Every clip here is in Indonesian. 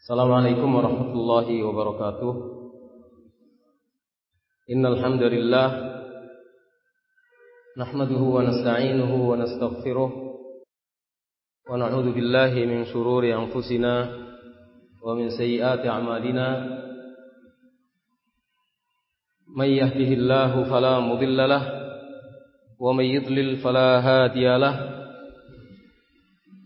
السلام عليكم ورحمة الله وبركاته إن الحمد لله نحمده ونستعينه ونستغفره ونعوذ بالله من شرور أنفسنا ومن سيئات أعمالنا من يهده الله فلا مضل له ومن يضلل فلا هادي له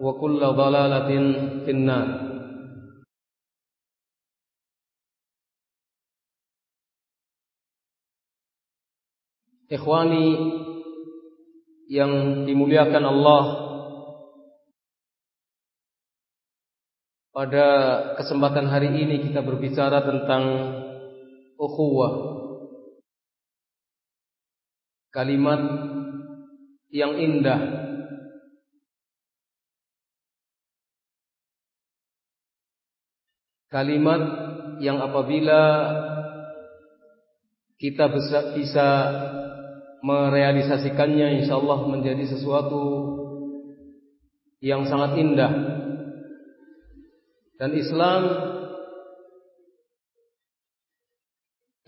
وكل ضلالة في النار Ikhwani yang dimuliakan Allah Pada kesempatan hari ini kita berbicara tentang ukhuwah Kalimat yang indah Kalimat yang apabila kita bisa, bisa merealisasikannya insyaallah menjadi sesuatu yang sangat indah. Dan Islam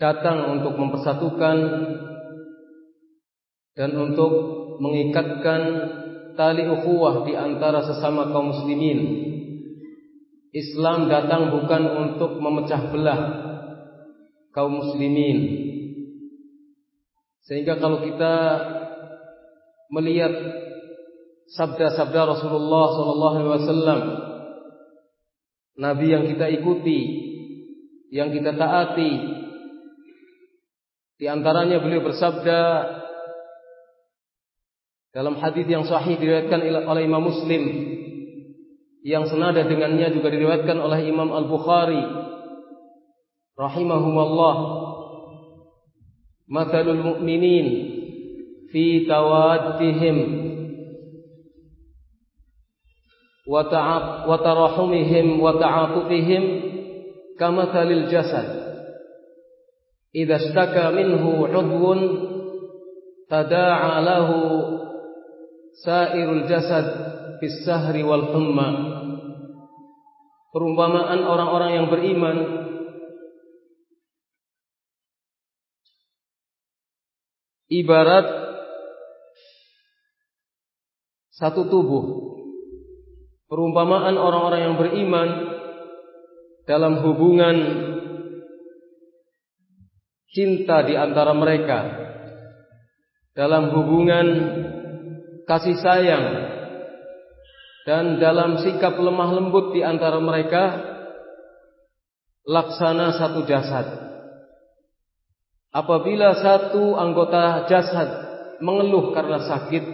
datang untuk mempersatukan dan untuk mengikatkan tali ukhuwah di antara sesama kaum muslimin Islam datang bukan untuk memecah belah kaum muslimin. Sehingga kalau kita melihat sabda-sabda Rasulullah sallallahu alaihi wasallam nabi yang kita ikuti, yang kita taati di antaranya beliau bersabda dalam hadis yang sahih diriwayatkan oleh Imam Muslim yang senada dengannya juga diriwayatkan oleh Imam Al-Bukhari. Rahimahumallah. Mathalul mu'minin fi tawaddihim. Wa ta'ab wa tarahumihim wa ta'atufihim kamathalil jasad. Idza ishtaka minhu 'udwun tada'a lahu sairul jasad bis sahri wal humma. Perumpamaan orang-orang yang beriman. Ibarat satu tubuh. Perumpamaan orang-orang yang beriman dalam hubungan cinta di antara mereka dalam hubungan kasih sayang dan dalam sikap lemah lembut di antara mereka laksana satu jasad. Apabila satu anggota jasad mengeluh karena sakit,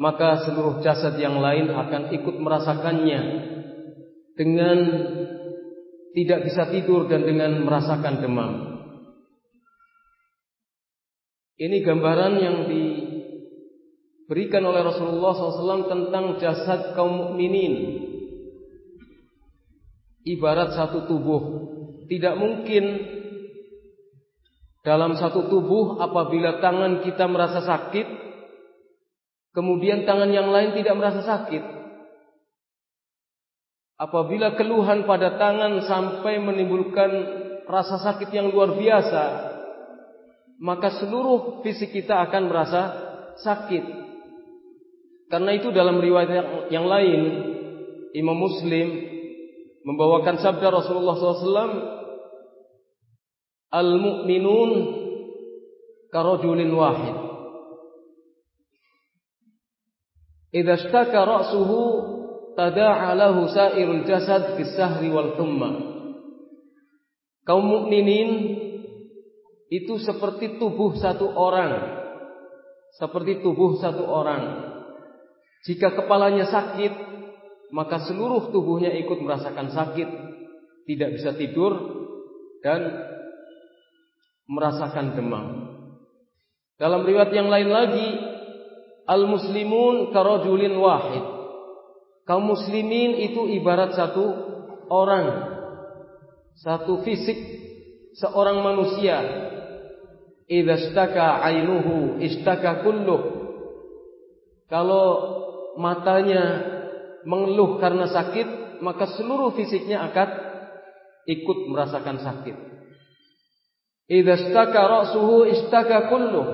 maka seluruh jasad yang lain akan ikut merasakannya dengan tidak bisa tidur dan dengan merasakan demam. Ini gambaran yang di berikan oleh Rasulullah SAW tentang jasad kaum mukminin. Ibarat satu tubuh, tidak mungkin dalam satu tubuh apabila tangan kita merasa sakit, kemudian tangan yang lain tidak merasa sakit. Apabila keluhan pada tangan sampai menimbulkan rasa sakit yang luar biasa, maka seluruh fisik kita akan merasa sakit. Karena itu dalam riwayat yang lain, Imam Muslim membawakan sabda Rasulullah SAW Al-mu'minun karajulin wahid. Idza ishtaka ra'suhu tada'a lahu sa'irul jasad fi sahri wal humma. Kaum mukminin itu seperti tubuh satu orang. Seperti tubuh satu orang. Jika kepalanya sakit, maka seluruh tubuhnya ikut merasakan sakit, tidak bisa tidur dan merasakan demam. Dalam riwayat yang lain lagi, al-muslimun karajulin wahid. Kaum muslimin itu ibarat satu orang, satu fisik seorang manusia. Idza istaka ainuhu istaka kulluh. Kalau matanya mengeluh karena sakit, maka seluruh fisiknya akan ikut merasakan sakit. Idza istaka ra'suhu istaka kulluh.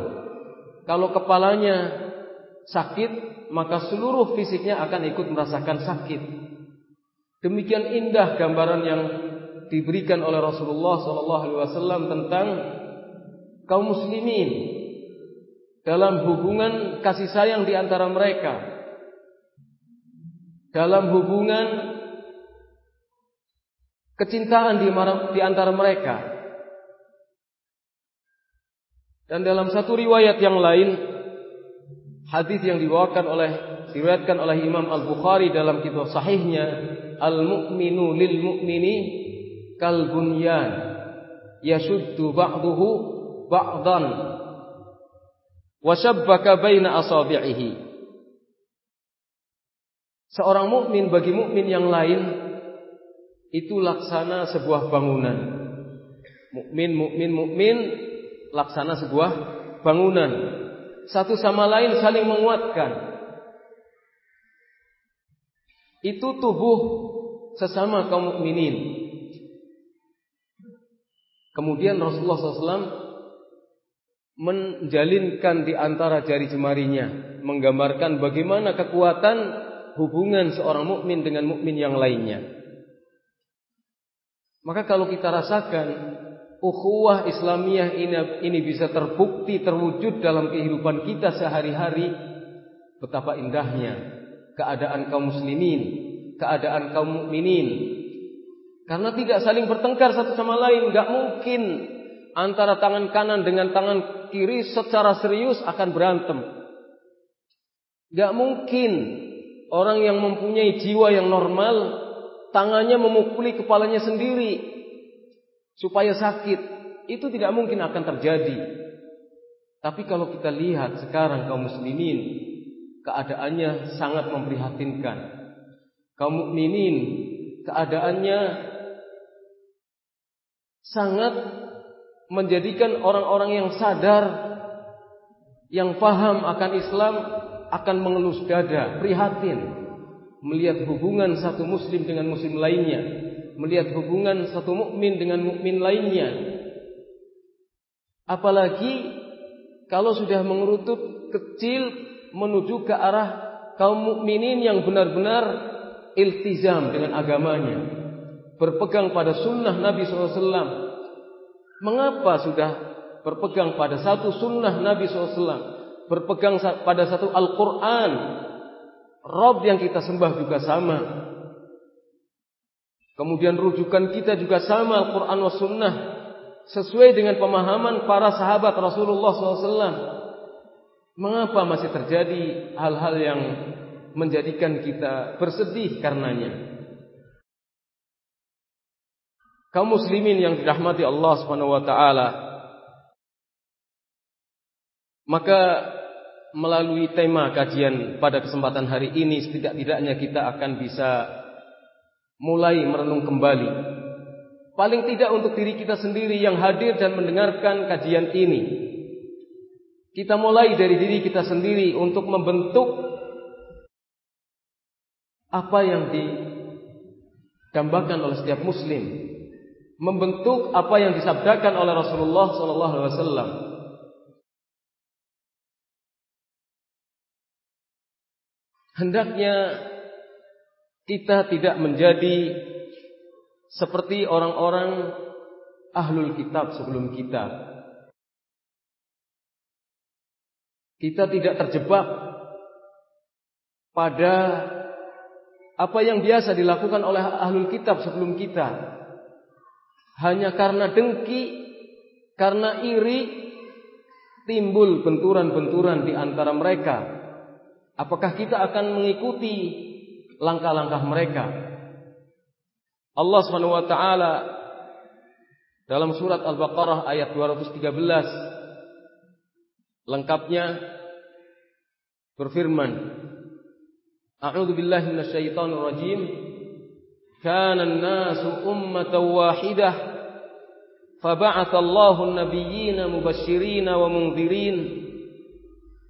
Kalau kepalanya sakit, maka seluruh fisiknya akan ikut merasakan sakit. Demikian indah gambaran yang diberikan oleh Rasulullah SAW tentang kaum muslimin dalam hubungan kasih sayang di antara mereka. Dalam hubungan kecintaan di antara mereka dan dalam satu riwayat yang lain, hadis yang dibawakan oleh diriwayatkan oleh Imam Al Bukhari dalam kitab sahihnya, al mu'minu lil mu'mini kal bunyan yashuddu ba'duhu ba'dan wa shabbaka baina asabi'ihi. Seorang mukmin bagi mukmin yang lain itu laksana sebuah bangunan. Mukmin, mukmin, mukmin laksana sebuah bangunan. Satu sama lain saling menguatkan. Itu tubuh sesama kaum mukminin. Kemudian Rasulullah SAW menjalinkan di antara jari jemarinya, menggambarkan bagaimana kekuatan hubungan seorang mukmin dengan mukmin yang lainnya. Maka kalau kita rasakan ukhuwah Islamiyah ini, ini bisa terbukti terwujud dalam kehidupan kita sehari-hari betapa indahnya keadaan kaum muslimin, keadaan kaum mukminin. Karena tidak saling bertengkar satu sama lain, nggak mungkin antara tangan kanan dengan tangan kiri secara serius akan berantem. Gak mungkin orang yang mempunyai jiwa yang normal tangannya memukuli kepalanya sendiri supaya sakit, itu tidak mungkin akan terjadi. Tapi kalau kita lihat sekarang kaum muslimin, keadaannya sangat memprihatinkan. Kaum mukminin keadaannya sangat menjadikan orang-orang yang sadar yang paham akan Islam akan mengelus dada, prihatin melihat hubungan satu muslim dengan muslim lainnya melihat hubungan satu mukmin dengan mukmin lainnya. Apalagi kalau sudah mengerucut kecil menuju ke arah kaum mukminin yang benar-benar iltizam dengan agamanya, berpegang pada sunnah Nabi SAW. Mengapa sudah berpegang pada satu sunnah Nabi SAW, berpegang pada satu Al-Quran, Rob yang kita sembah juga sama, Kemudian rujukan kita juga sama Al-Quran wa Sunnah. Sesuai dengan pemahaman para sahabat Rasulullah SAW. Mengapa masih terjadi hal-hal yang menjadikan kita bersedih karenanya? Kaum muslimin yang dirahmati Allah Subhanahu wa taala. Maka melalui tema kajian pada kesempatan hari ini setidak-tidaknya kita akan bisa mulai merenung kembali Paling tidak untuk diri kita sendiri yang hadir dan mendengarkan kajian ini. Kita mulai dari diri kita sendiri untuk membentuk apa yang digambarkan oleh setiap muslim. Membentuk apa yang disabdakan oleh Rasulullah wasallam. Hendaknya kita tidak menjadi seperti orang-orang ahlul kitab sebelum kita. Kita tidak terjebak pada apa yang biasa dilakukan oleh ahlul kitab sebelum kita. Hanya karena dengki, karena iri, timbul benturan-benturan di antara mereka. Apakah kita akan mengikuti langkah-langkah mereka? Allah Subhanahu wa taala dalam surat Al-Baqarah ayat 213 lengkapnya berfirman A'udzu billahi minasyaitonir rajim. Kana an-nasu ummatan wahidah. Fab'atha Allahu an-nabiyyina mubashshirina wa mundzirin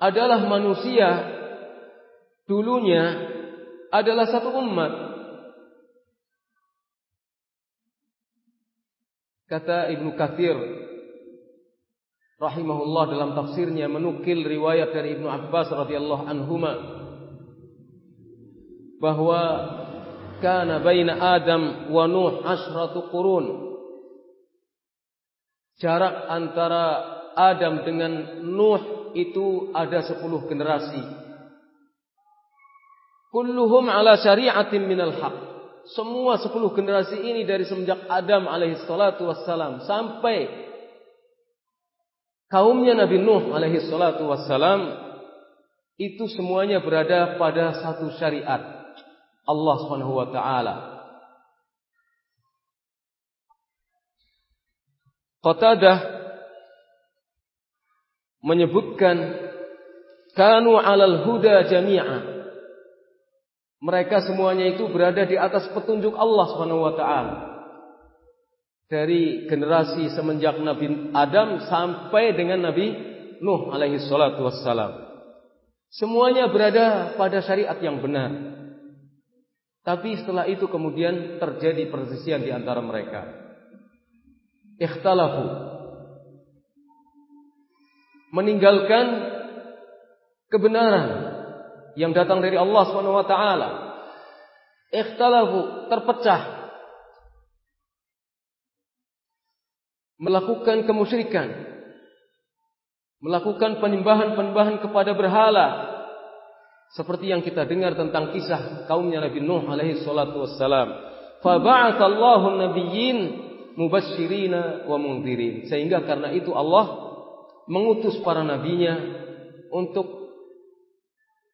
Adalah manusia dulunya adalah satu umat. Kata Ibnu Katsir rahimahullah dalam tafsirnya menukil riwayat dari Ibnu Abbas radhiyallahu anhuma bahwa kana baina Adam wa Nuh asratu qurun. Jarak antara Adam dengan Nuh itu ada sepuluh generasi. Kulluhum ala syari'atin minal haq. Semua sepuluh generasi ini dari semenjak Adam alaihi salatu wassalam sampai kaumnya Nabi Nuh alaihi salatu wassalam itu semuanya berada pada satu syariat Allah Subhanahu wa taala. Qatadah menyebutkan kanu alal huda jami'a mereka semuanya itu berada di atas petunjuk Allah taala. Dari generasi semenjak Nabi Adam sampai dengan Nabi Nuh alaihi salatu wassalam. Semuanya berada pada syariat yang benar. Tapi setelah itu kemudian terjadi perselisihan di antara mereka. Ikhtalafu. Meninggalkan kebenaran yang datang dari Allah Subhanahu wa taala. Ikhtalafu, terpecah. Melakukan kemusyrikan. Melakukan penyembahan-penyembahan kepada berhala. Seperti yang kita dengar tentang kisah kaumnya Nabi Nuh alaihi salatu wassalam. Faba'atha Allahu nabiyyin mubasyirina wa mundhirin. Sehingga karena itu Allah mengutus para nabinya untuk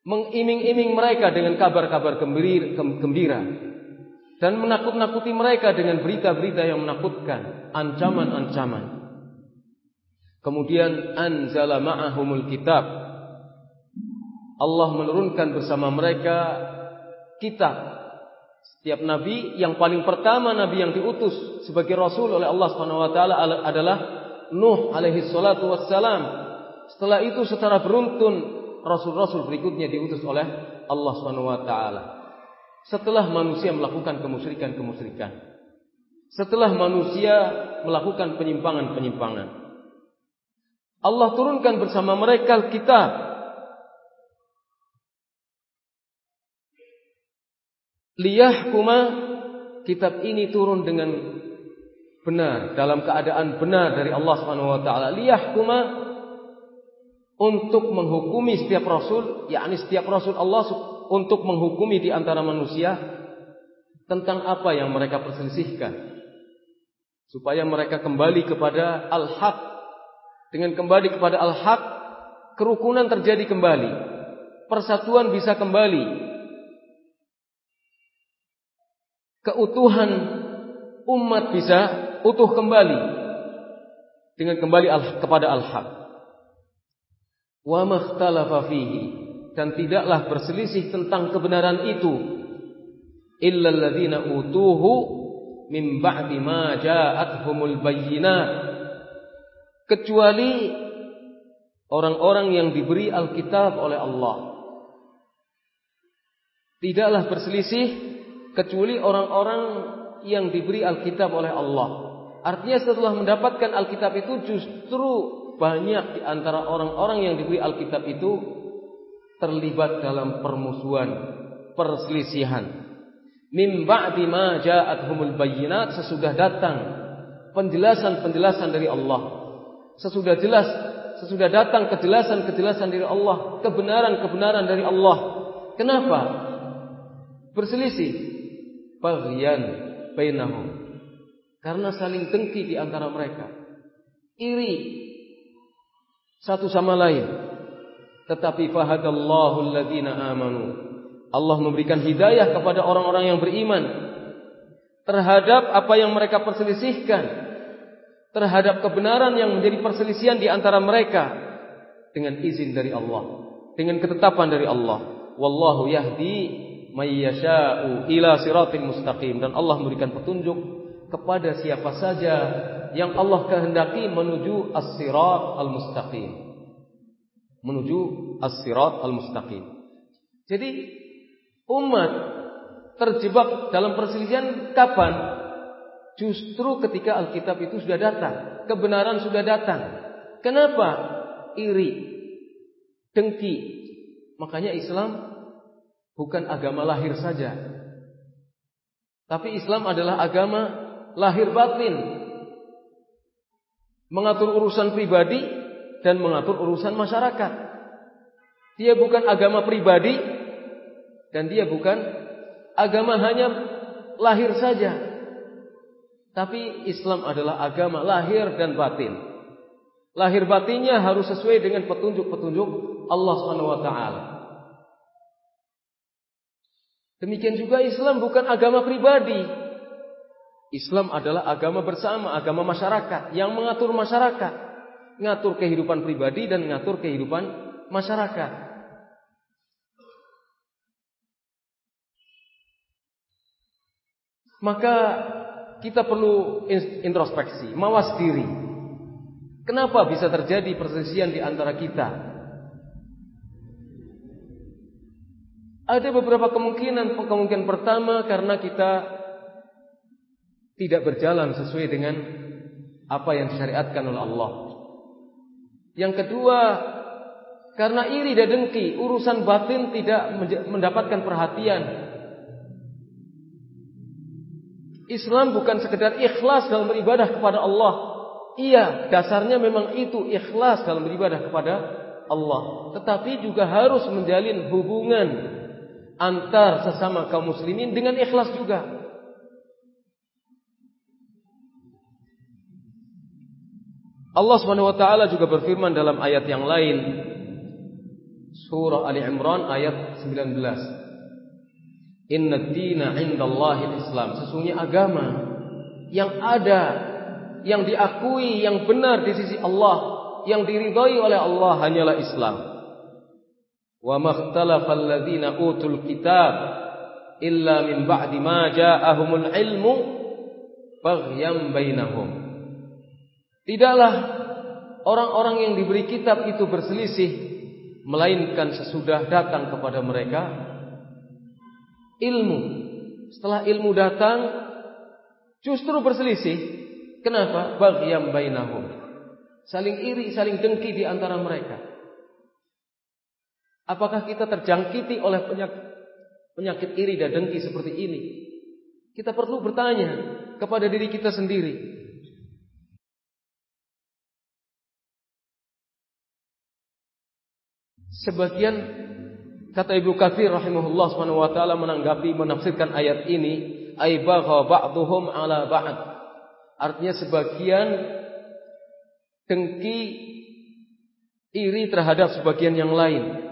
mengiming-iming mereka dengan kabar-kabar gembira dan menakut-nakuti mereka dengan berita-berita yang menakutkan, ancaman-ancaman. Kemudian anzala ma'ahumul kitab. Allah menurunkan bersama mereka kitab. Setiap nabi yang paling pertama nabi yang diutus sebagai rasul oleh Allah Subhanahu wa taala adalah Nuh alaihi salatu wassalam. Setelah itu secara beruntun rasul-rasul berikutnya diutus oleh Allah Subhanahu wa taala. Setelah manusia melakukan kemusyrikan-kemusyrikan. Setelah manusia melakukan penyimpangan-penyimpangan. Allah turunkan bersama mereka kitab. Liyahkuma kitab ini turun dengan benar dalam keadaan benar dari Allah Subhanahu wa taala. Liyahkuma untuk menghukumi setiap rasul, yakni setiap rasul Allah untuk menghukumi di antara manusia tentang apa yang mereka perselisihkan. Supaya mereka kembali kepada al-haq. Dengan kembali kepada al-haq, kerukunan terjadi kembali. Persatuan bisa kembali. Keutuhan umat bisa utuh kembali dengan kembali al kepada al-haq. Wa makhtalafa fihi dan tidaklah berselisih tentang kebenaran itu illa alladziina utuhu min ba'di ma ja'atuhumul bayyinat. Kecuali orang-orang yang diberi Alkitab oleh Allah. Tidaklah berselisih kecuali orang-orang yang diberi Alkitab oleh Allah artinya setelah mendapatkan Alkitab itu justru banyak di antara orang-orang yang diberi Alkitab itu terlibat dalam permusuhan, perselisihan. Mim ba'di ma ja'atuhumul bayyinat sesudah datang penjelasan-penjelasan dari Allah. Sesudah jelas, sesudah datang kejelasan-kejelasan dari Allah, kebenaran-kebenaran dari Allah. Kenapa? Berselisih. Baghyan bainahum. Karena saling dengki di antara mereka. Iri satu sama lain. Tetapi fahadallahu alladhina amanu. Allah memberikan hidayah kepada orang-orang yang beriman terhadap apa yang mereka perselisihkan, terhadap kebenaran yang menjadi perselisihan di antara mereka dengan izin dari Allah, dengan ketetapan dari Allah. Wallahu yahdi may yasha'u ila siratin mustaqim dan Allah memberikan petunjuk kepada siapa saja yang Allah kehendaki menuju as-sirat al-mustaqim. Menuju as-sirat al-mustaqim. Jadi umat terjebak dalam perselisihan kapan? Justru ketika Alkitab itu sudah datang, kebenaran sudah datang. Kenapa? Iri, dengki. Makanya Islam bukan agama lahir saja. Tapi Islam adalah agama lahir batin mengatur urusan pribadi dan mengatur urusan masyarakat. Dia bukan agama pribadi dan dia bukan agama hanya lahir saja. Tapi Islam adalah agama lahir dan batin. Lahir batinnya harus sesuai dengan petunjuk-petunjuk Allah Subhanahu wa taala. Demikian juga Islam bukan agama pribadi, Islam adalah agama bersama, agama masyarakat yang mengatur masyarakat, mengatur kehidupan pribadi dan mengatur kehidupan masyarakat. Maka kita perlu introspeksi, mawas diri. Kenapa bisa terjadi perselisihan di antara kita? Ada beberapa kemungkinan. Kemungkinan pertama karena kita tidak berjalan sesuai dengan apa yang disyariatkan oleh Allah. Yang kedua, karena iri dan dengki, urusan batin tidak mendapatkan perhatian. Islam bukan sekedar ikhlas dalam beribadah kepada Allah. Iya, dasarnya memang itu ikhlas dalam beribadah kepada Allah. Tetapi juga harus menjalin hubungan antar sesama kaum muslimin dengan ikhlas juga. Allah Subhanahu wa taala juga berfirman dalam ayat yang lain surah Ali Imran ayat 19 Inna dina indallahi islam. Sesungguhnya agama Yang ada Yang diakui, yang benar di sisi Allah Yang diridhai oleh Allah Hanyalah Islam. Wa makhtalafa alladhina utul kitab Illa min ba'di ma ja'ahumul ilmu Baghyam bainahum Tidaklah orang-orang yang diberi kitab itu berselisih melainkan sesudah datang kepada mereka ilmu. Setelah ilmu datang justru berselisih. Kenapa? Baghyam bainahum. Saling iri, saling dengki di antara mereka. Apakah kita terjangkiti oleh penyakit, penyakit iri dan dengki seperti ini? Kita perlu bertanya kepada diri kita sendiri. Sebagian kata Ibnu Katsir rahimahullah subhanahu wa taala menanggapi menafsirkan ayat ini, ay bagha ba'dhum ala ba'd. Artinya sebagian dengki iri terhadap sebagian yang lain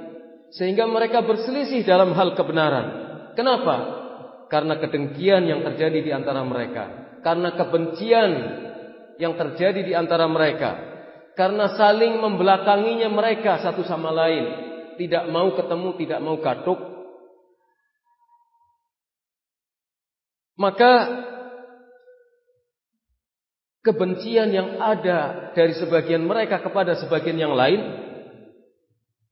sehingga mereka berselisih dalam hal kebenaran. Kenapa? Karena kedengkian yang terjadi di antara mereka, karena kebencian yang terjadi di antara mereka, karena saling membelakanginya mereka satu sama lain, tidak mau ketemu, tidak mau gaduh. Maka kebencian yang ada dari sebagian mereka kepada sebagian yang lain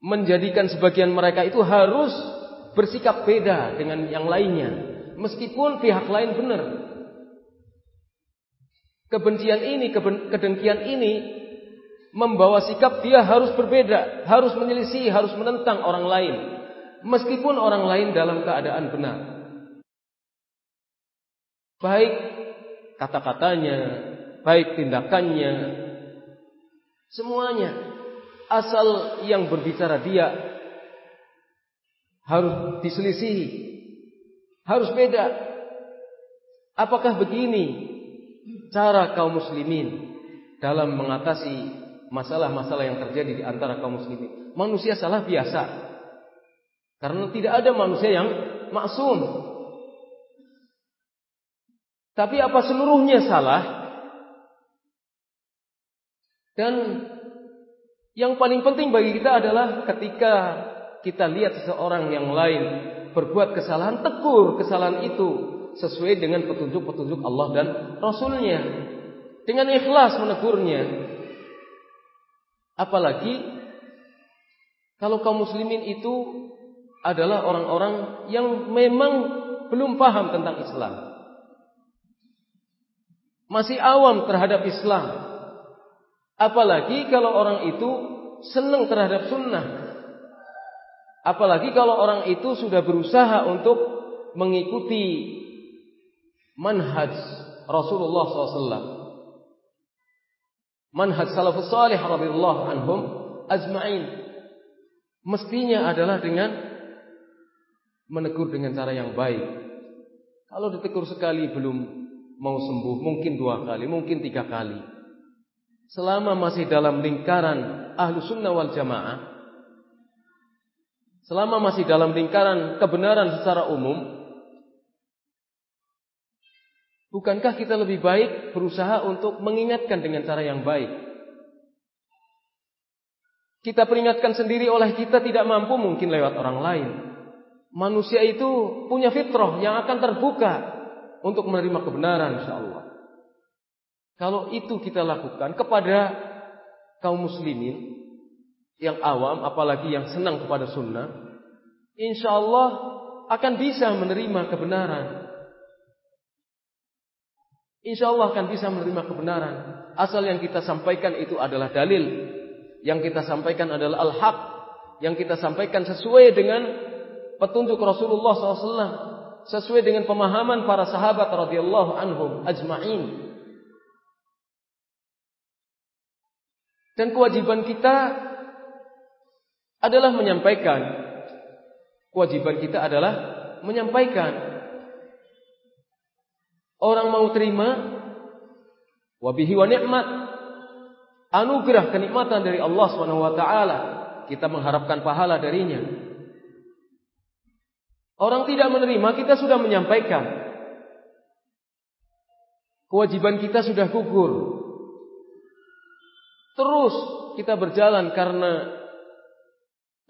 menjadikan sebagian mereka itu harus bersikap beda dengan yang lainnya. Meskipun pihak lain benar. Kebencian ini kedengkian ini membawa sikap dia harus berbeda harus menyelisih harus menentang orang lain. Meskipun orang lain dalam keadaan benar. Baik kata-katanya baik tindakannya semuanya. Asal yang berbicara dia harus diselisihi, harus beda. Apakah begini cara kaum muslimin dalam mengatasi masalah-masalah yang terjadi di antara kaum muslimin? Manusia salah biasa. Karena tidak ada manusia yang maksum. Tapi apa seluruhnya salah? Dan yang paling penting bagi kita adalah ketika kita lihat seseorang yang lain berbuat kesalahan, tegur kesalahan itu sesuai dengan petunjuk-petunjuk Allah dan Rasulnya. Dengan ikhlas menegurnya. Apalagi kalau kaum muslimin itu adalah orang-orang yang memang belum paham tentang Islam. Masih awam terhadap Islam. Apalagi kalau orang itu senang terhadap sunnah. Apalagi kalau orang itu sudah berusaha untuk mengikuti manhaj Rasulullah SAW. Manhaj salafus salih radhiyallahu anhum ajma'in. Mestinya adalah dengan menegur dengan cara yang baik. Kalau ditegur sekali belum mau sembuh, mungkin dua kali, mungkin tiga kali selama masih dalam lingkaran ahlu sunnah wal jamaah, selama masih dalam lingkaran kebenaran secara umum, bukankah kita lebih baik berusaha untuk mengingatkan dengan cara yang baik? Kita peringatkan sendiri oleh kita tidak mampu mungkin lewat orang lain. Manusia itu punya fitrah yang akan terbuka untuk menerima kebenaran insyaallah. Kalau itu kita lakukan kepada kaum muslimin yang awam, apalagi yang senang kepada sunnah, insya Allah akan bisa menerima kebenaran. Insya Allah akan bisa menerima kebenaran. Asal yang kita sampaikan itu adalah dalil. Yang kita sampaikan adalah al-haq. Yang kita sampaikan sesuai dengan petunjuk Rasulullah SAW. Sesuai dengan pemahaman para sahabat radhiyallahu anhum ajma'in. Dan kewajiban kita adalah menyampaikan. Kewajiban kita adalah menyampaikan. Orang mau terima wabihi wa ni'mat anugerah kenikmatan dari Allah Subhanahu wa taala, kita mengharapkan pahala darinya. Orang tidak menerima, kita sudah menyampaikan. Kewajiban kita sudah gugur. Terus kita berjalan karena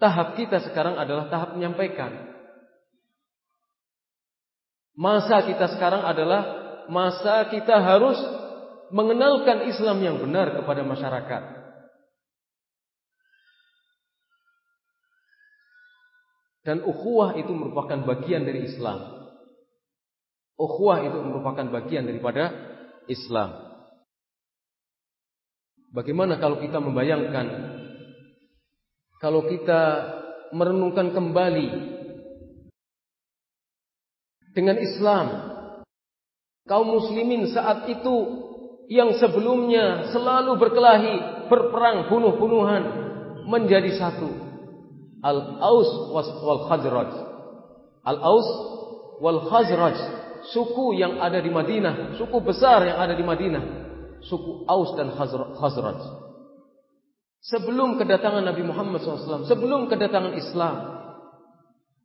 tahap kita sekarang adalah tahap menyampaikan. Masa kita sekarang adalah masa kita harus mengenalkan Islam yang benar kepada masyarakat. Dan ukhuwah itu merupakan bagian dari Islam. Ukhuwah itu merupakan bagian daripada Islam. Bagaimana kalau kita membayangkan kalau kita merenungkan kembali dengan Islam kaum muslimin saat itu yang sebelumnya selalu berkelahi, berperang, bunuh-bunuhan menjadi satu. Al-Aus wal Khazraj. Al-Aus wal Khazraj suku yang ada di Madinah, suku besar yang ada di Madinah, suku Aus dan Khazraj. Sebelum kedatangan Nabi Muhammad SAW, sebelum kedatangan Islam,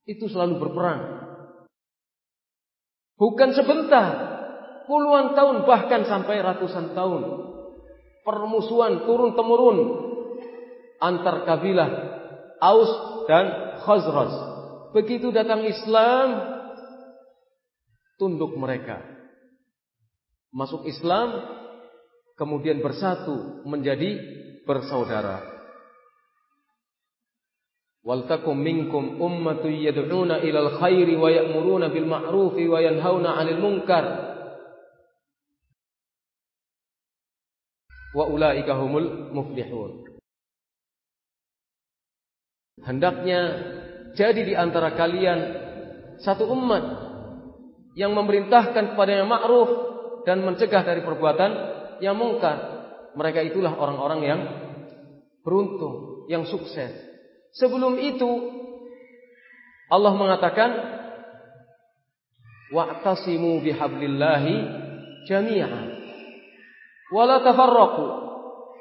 itu selalu berperang. Bukan sebentar, puluhan tahun bahkan sampai ratusan tahun. Permusuhan turun temurun antar kabilah Aus dan Khazraj. Begitu datang Islam, tunduk mereka. Masuk Islam, kemudian bersatu menjadi bersaudara. Waltakum minkum ummatu yad'una ilal khairi wa ya'muruna bil ma'rufi wa yanhauna 'anil munkar. Wa ulaika humul muflihun. Hendaknya jadi di antara kalian satu umat yang memerintahkan kepada yang ma'ruf dan mencegah dari perbuatan yang mungkar. Mereka itulah orang-orang yang beruntung, yang sukses. Sebelum itu Allah mengatakan wa'tasimu bihablillahi jami'an wala tafarraqu.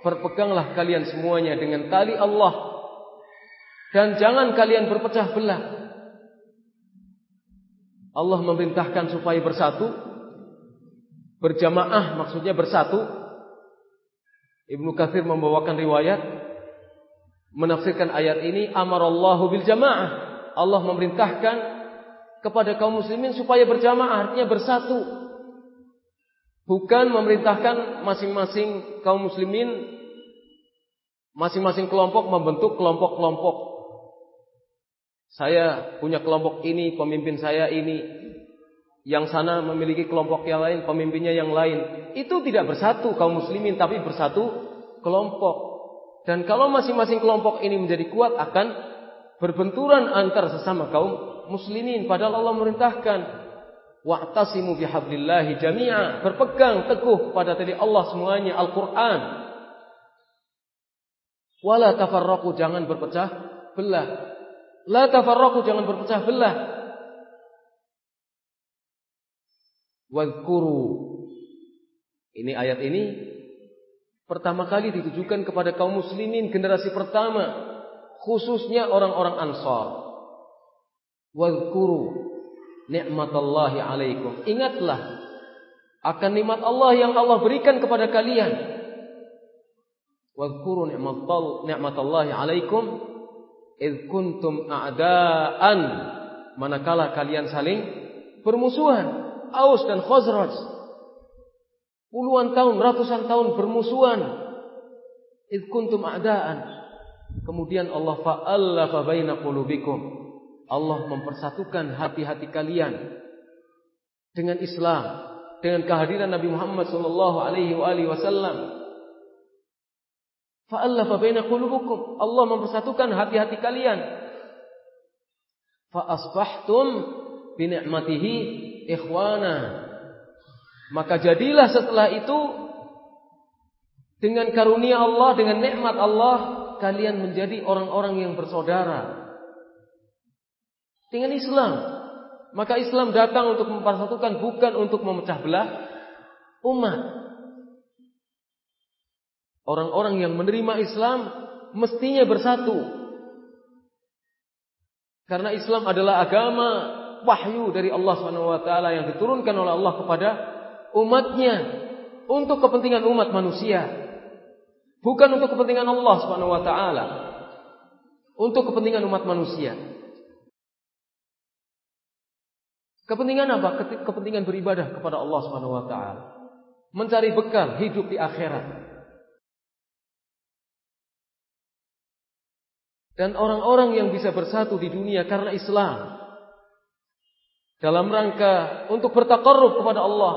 Berpeganglah kalian semuanya dengan tali Allah. Dan jangan kalian berpecah belah. Allah memerintahkan supaya bersatu. Berjamaah maksudnya bersatu. Ibnu Katsir membawakan riwayat. Menafsirkan ayat ini amarallahu bil jamaah. Allah memerintahkan kepada kaum muslimin supaya berjamaah artinya bersatu bukan memerintahkan masing-masing kaum muslimin masing-masing kelompok membentuk kelompok-kelompok saya punya kelompok ini, pemimpin saya ini. Yang sana memiliki kelompok yang lain, pemimpinnya yang lain. Itu tidak bersatu kaum muslimin, tapi bersatu kelompok. Dan kalau masing-masing kelompok ini menjadi kuat akan berbenturan antar sesama kaum muslimin. Padahal Allah merintahkan wa'tasimu bihablillahi jami'a berpegang teguh pada tadi Allah semuanya Al-Qur'an wala tafarraqu jangan berpecah belah La tafarraqu jangan berpecah belah. Wadhkuru. Ini ayat ini pertama kali ditujukan kepada kaum muslimin generasi pertama, khususnya orang-orang Ansar. Wadhkuru nikmatallahi alaikum. Ingatlah akan nikmat Allah yang Allah berikan kepada kalian. Wadhkuru nikmatallahi alaikum id kuntum a'daan. Manakala kalian saling bermusuhan Aus dan Khazraj. Puluhan tahun ratusan tahun bermusuhan id kuntum a'daan. Kemudian Allah fa'allafa baina qulubikum Allah mempersatukan hati-hati kalian dengan Islam dengan kehadiran Nabi Muhammad sallallahu alaihi wasallam Fa'allafa baina qulubukum. Allah mempersatukan hati-hati kalian. Fa asbahtum bi ni'matihi ikhwana. Maka jadilah setelah itu dengan karunia Allah, dengan nikmat Allah, kalian menjadi orang-orang yang bersaudara. Dengan Islam. Maka Islam datang untuk mempersatukan bukan untuk memecah belah umat. Orang-orang yang menerima Islam mestinya bersatu. Karena Islam adalah agama wahyu dari Allah taala yang diturunkan oleh Allah kepada umatnya untuk kepentingan umat manusia. Bukan untuk kepentingan Allah Subhanahu wa taala. Untuk kepentingan umat manusia. Kepentingan apa? Kepentingan beribadah kepada Allah Subhanahu wa taala. Mencari bekal hidup di akhirat. dan orang-orang yang bisa bersatu di dunia karena Islam dalam rangka untuk bertakarruf kepada Allah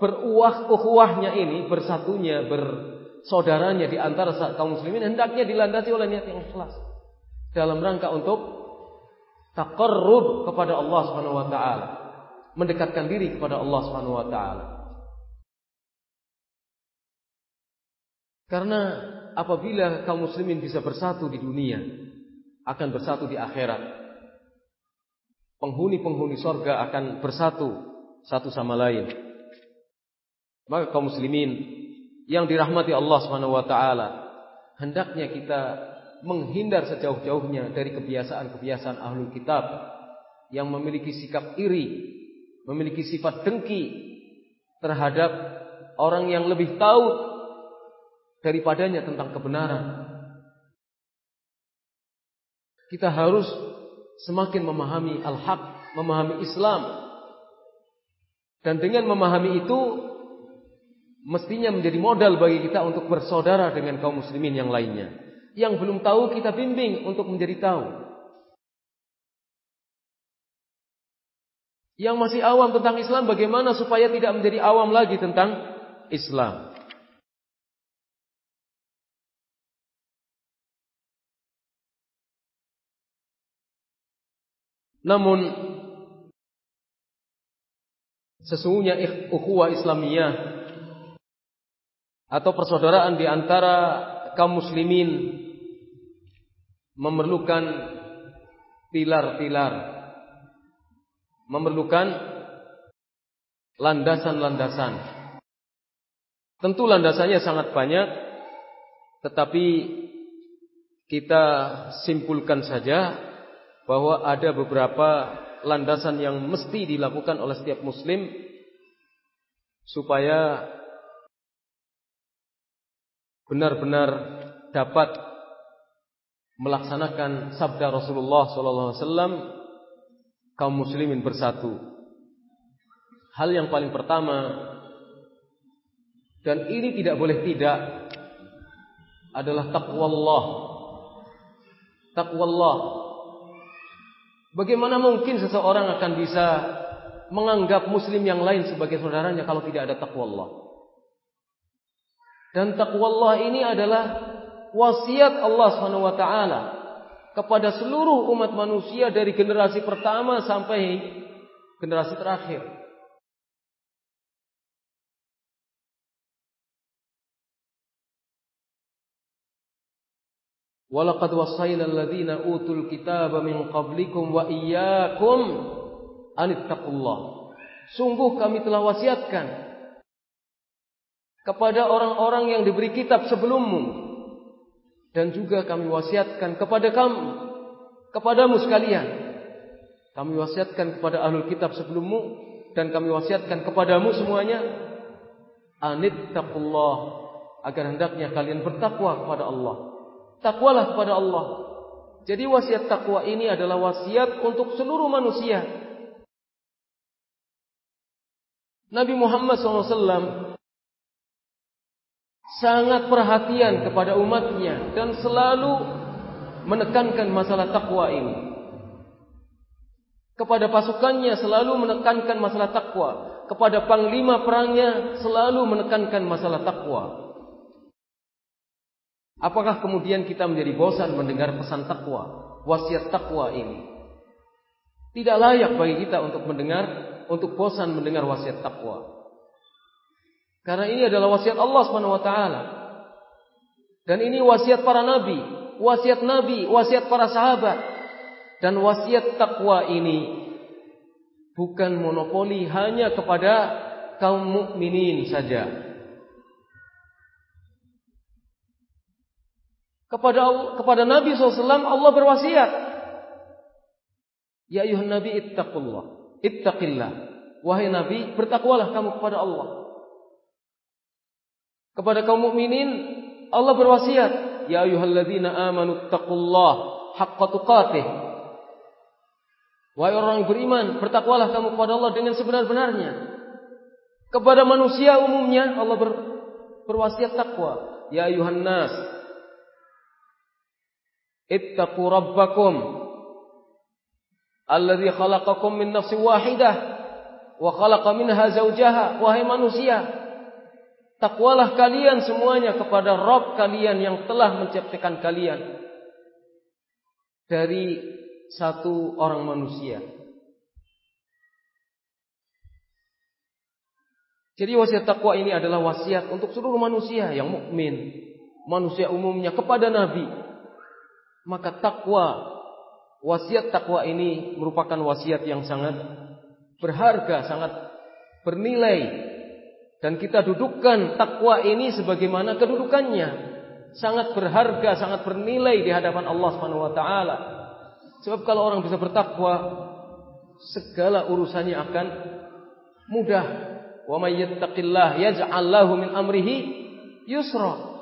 beruah ukhuwahnya ini bersatunya bersaudaranya di antara kaum muslimin hendaknya dilandasi oleh niat yang ikhlas dalam rangka untuk takarruf kepada Allah Subhanahu wa taala mendekatkan diri kepada Allah Subhanahu wa taala karena apabila kaum muslimin bisa bersatu di dunia, akan bersatu di akhirat. Penghuni-penghuni sorga akan bersatu satu sama lain. Maka kaum muslimin yang dirahmati Allah Subhanahu wa taala, hendaknya kita menghindar sejauh-jauhnya dari kebiasaan-kebiasaan ahlul kitab yang memiliki sikap iri, memiliki sifat dengki terhadap orang yang lebih tahu daripadanya tentang kebenaran. Kita harus semakin memahami al-haq, memahami Islam. Dan dengan memahami itu mestinya menjadi modal bagi kita untuk bersaudara dengan kaum muslimin yang lainnya. Yang belum tahu kita bimbing untuk menjadi tahu. Yang masih awam tentang Islam bagaimana supaya tidak menjadi awam lagi tentang Islam. Namun sesungguhnya ukhuwah Islamiyah atau persaudaraan di antara kaum muslimin memerlukan pilar-pilar. Memerlukan landasan-landasan. Tentu landasannya sangat banyak tetapi kita simpulkan saja bahwa ada beberapa landasan yang mesti dilakukan oleh setiap muslim supaya benar-benar dapat melaksanakan sabda Rasulullah SAW kaum muslimin bersatu. Hal yang paling pertama dan ini tidak boleh tidak adalah takwa Allah. Takwa Allah. Bagaimana mungkin seseorang akan bisa menganggap muslim yang lain sebagai saudaranya kalau tidak ada takwa Allah? Dan takwa Allah ini adalah wasiat Allah taala kepada seluruh umat manusia dari generasi pertama sampai generasi terakhir. Walaqad wassayna alladziina utul kitaba min qablikum wa iyyakum an Sungguh kami telah wasiatkan kepada orang-orang yang diberi kitab sebelummu dan juga kami wasiatkan kepada kamu kepadamu sekalian. Kami wasiatkan kepada ahlul kitab sebelummu dan kami wasiatkan kepadamu semuanya anittaqullah agar hendaknya kalian bertakwa kepada Allah. Takwalah kepada Allah. Jadi wasiat takwa ini adalah wasiat untuk seluruh manusia. Nabi Muhammad SAW sangat perhatian kepada umatnya dan selalu menekankan masalah takwa ini. Kepada pasukannya selalu menekankan masalah takwa. Kepada panglima perangnya selalu menekankan masalah takwa. Apakah kemudian kita menjadi bosan mendengar pesan takwa, wasiat takwa ini? Tidak layak bagi kita untuk mendengar, untuk bosan mendengar wasiat takwa. Karena ini adalah wasiat Allah Subhanahu wa taala. Dan ini wasiat para nabi, wasiat nabi, wasiat para sahabat. Dan wasiat takwa ini bukan monopoli hanya kepada kaum mukminin saja. Kepada kepada Nabi SAW Allah berwasiat. Ya ayuhan Nabi ittaqullah. Ittaqillah. Wahai Nabi, bertakwalah kamu kepada Allah kepada kaum mukminin Allah berwasiat ya ayyuhalladzina amanu taqullah haqqa tuqatih. Wahai orang yang beriman bertakwalah kamu kepada Allah dengan sebenar-benarnya. Kepada manusia umumnya Allah ber, berwasiat takwa. Ya ayuhan nas ittaqu rabbakum alladzi khalaqakum min nafsin wahidah wa khalaqa minha zawjaha. Wahai manusia Takwalah kalian semuanya kepada Rob kalian yang telah menciptakan kalian dari satu orang manusia. Jadi wasiat takwa ini adalah wasiat untuk seluruh manusia yang mukmin, manusia umumnya kepada Nabi. Maka takwa, wasiat takwa ini merupakan wasiat yang sangat berharga, sangat bernilai dan kita dudukkan takwa ini sebagaimana kedudukannya. Sangat berharga, sangat bernilai di hadapan Allah Subhanahu wa taala. Sebab kalau orang bisa bertakwa, segala urusannya akan mudah. Wa may yattaqillah yaj'al lahu min amrihi yusra.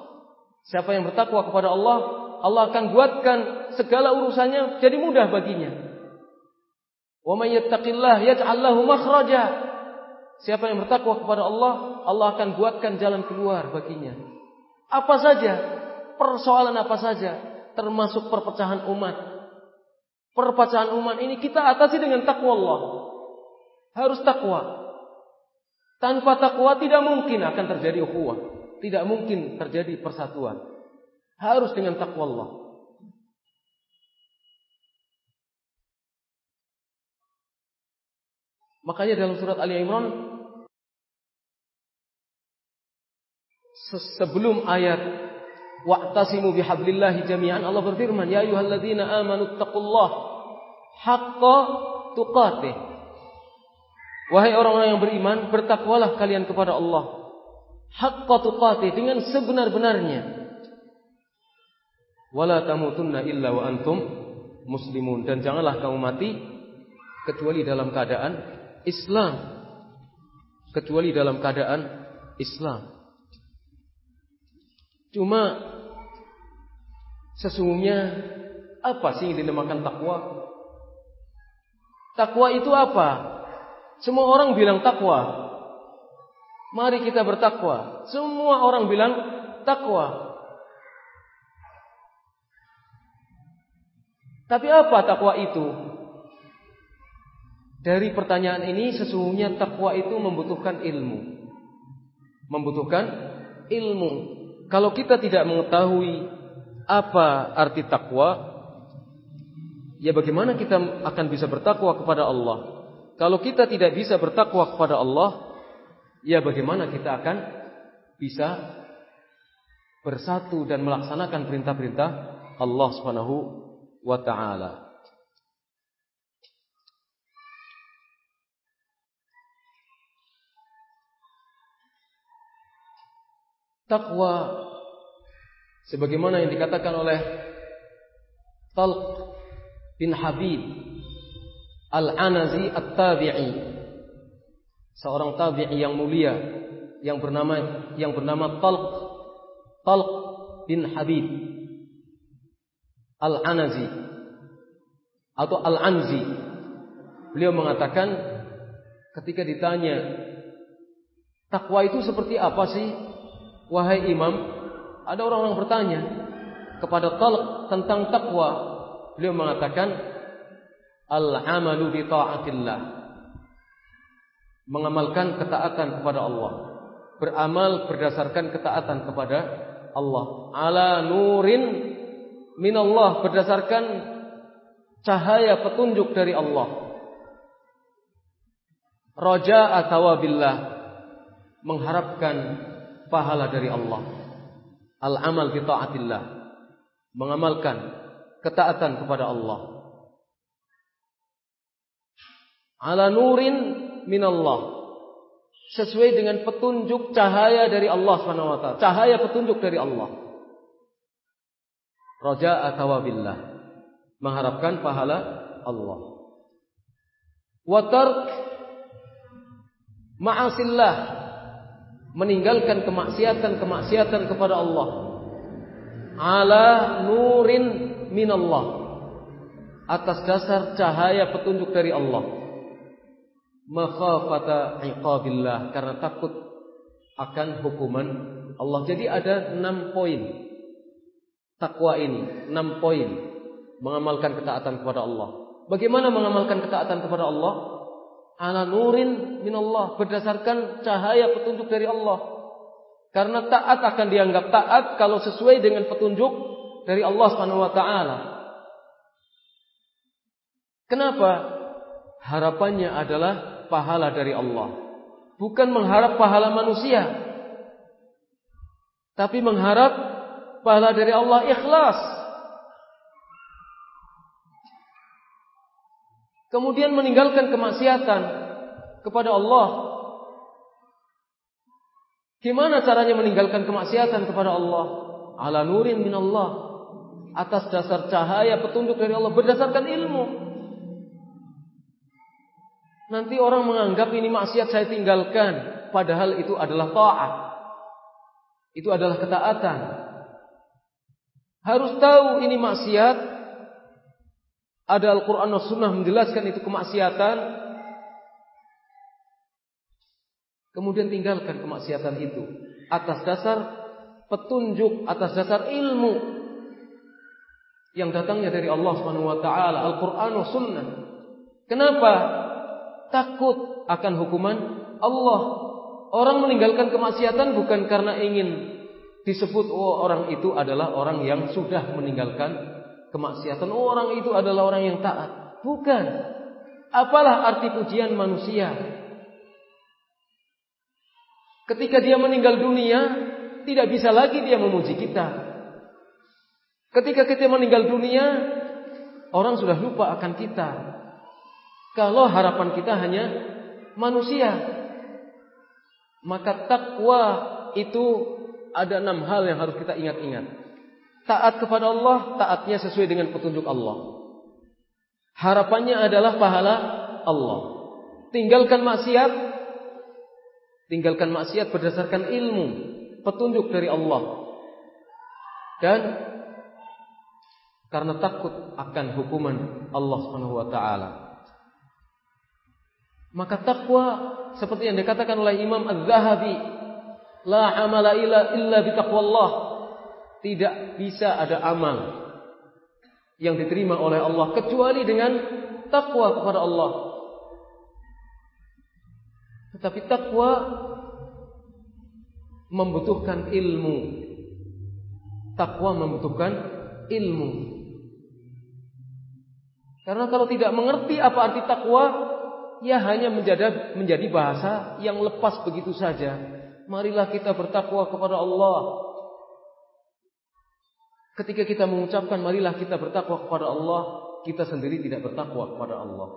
Siapa yang bertakwa kepada Allah, Allah akan buatkan segala urusannya jadi mudah baginya. Wa may yattaqillah yaj'al lahu makhraja. Siapa yang bertakwa kepada Allah, Allah akan buatkan jalan keluar baginya. Apa saja, persoalan apa saja, termasuk perpecahan umat. Perpecahan umat ini kita atasi dengan takwa Allah. Harus takwa. Tanpa takwa tidak mungkin akan terjadi ukhuwah. Tidak mungkin terjadi persatuan. Harus dengan takwa Allah. Makanya dalam surat Ali Imran sebelum ayat wa'tasimu bihablillahi jami'an Allah berfirman ya ayyuhalladzina amanu taqullaha haqqa tuqatih. Wahai orang-orang yang beriman bertakwalah kalian kepada Allah haqqa tuqatih dengan sebenar-benarnya. Wala tamutunna illa wa antum muslimun. Dan janganlah kamu mati kecuali dalam keadaan Islam kecuali dalam keadaan Islam. Cuma sesungguhnya apa sih yang dinamakan takwa? Takwa itu apa? Semua orang bilang takwa. Mari kita bertakwa. Semua orang bilang takwa. Tapi apa takwa itu? Dari pertanyaan ini sesungguhnya takwa itu membutuhkan ilmu. Membutuhkan ilmu. Kalau kita tidak mengetahui apa arti takwa, ya bagaimana kita akan bisa bertakwa kepada Allah? Kalau kita tidak bisa bertakwa kepada Allah, ya bagaimana kita akan bisa bersatu dan melaksanakan perintah-perintah Allah Subhanahu wa taala. Takwa sebagaimana yang dikatakan oleh Talq bin Habib Al-Anazi At-Tabi'i. Seorang tabi'i yang mulia yang bernama yang bernama Talq Talq bin Habib Al-Anazi atau Al-Anzi. Beliau mengatakan ketika ditanya takwa itu seperti apa sih Wahai imam, ada orang-orang bertanya kepada Talq tentang takwa. Beliau mengatakan, Al-amalu bi ta'atillah. Mengamalkan ketaatan kepada Allah. Beramal berdasarkan ketaatan kepada Allah. Ala nurin minallah berdasarkan cahaya petunjuk dari Allah. Raja atawabillah mengharapkan pahala dari Allah. Al-amal bi taatillah. Mengamalkan ketaatan kepada Allah. Ala nurin minallah. Sesuai dengan petunjuk cahaya dari Allah taala. Cahaya petunjuk dari Allah. Raja atawabillah. Mengharapkan pahala Allah. Wa tark ma'asillah meninggalkan kemaksiatan-kemaksiatan kepada Allah. Ala nurin minallah. Atas dasar cahaya petunjuk dari Allah. Makhafata iqabillah. Karena takut akan hukuman Allah. Jadi ada enam poin. Takwa ini enam poin. Mengamalkan ketaatan kepada Allah. Bagaimana mengamalkan ketaatan kepada Allah ala nurin minallah berdasarkan cahaya petunjuk dari Allah. Karena taat akan dianggap taat kalau sesuai dengan petunjuk dari Allah Subhanahu wa taala. Kenapa? Harapannya adalah pahala dari Allah. Bukan mengharap pahala manusia. Tapi mengharap pahala dari Allah ikhlas. Kemudian meninggalkan kemaksiatan kepada Allah Gimana caranya meninggalkan kemaksiatan kepada Allah? Ala nurin min Allah. Atas dasar cahaya petunjuk dari Allah berdasarkan ilmu. Nanti orang menganggap ini maksiat saya tinggalkan, padahal itu adalah taat. Itu adalah ketaatan. Harus tahu ini maksiat. Ada Al-Quran dan Sunnah menjelaskan itu kemaksiatan. Kemudian tinggalkan kemaksiatan itu. Atas dasar petunjuk, atas dasar ilmu. Yang datangnya dari Allah SWT. Al-Quran dan Sunnah. Kenapa? Takut akan hukuman Allah. Orang meninggalkan kemaksiatan bukan karena ingin disebut oh orang itu adalah orang yang sudah meninggalkan kemaksiatan. Orang itu adalah orang yang taat. Bukan. Apalah arti pujian manusia? Ketika dia meninggal dunia, tidak bisa lagi dia memuji kita. Ketika kita meninggal dunia, orang sudah lupa akan kita. Kalau harapan kita hanya manusia, maka takwa itu ada enam hal yang harus kita ingat-ingat. Taat kepada Allah, taatnya sesuai dengan petunjuk Allah. Harapannya adalah pahala Allah. Tinggalkan maksiat, tinggalkan maksiat berdasarkan ilmu, petunjuk dari Allah. Dan karena takut akan hukuman Allah Subhanahu wa taala. Maka takwa seperti yang dikatakan oleh Imam Az-Zahabi La amala illa illa bitaqwallah. Tidak bisa ada amal yang diterima oleh Allah kecuali dengan takwa kepada Allah. Tetapi takwa membutuhkan ilmu. Takwa membutuhkan ilmu. Karena kalau tidak mengerti apa arti takwa, ya hanya menjadi menjadi bahasa yang lepas begitu saja marilah kita bertakwa kepada Allah. Ketika kita mengucapkan marilah kita bertakwa kepada Allah, kita sendiri tidak bertakwa kepada Allah.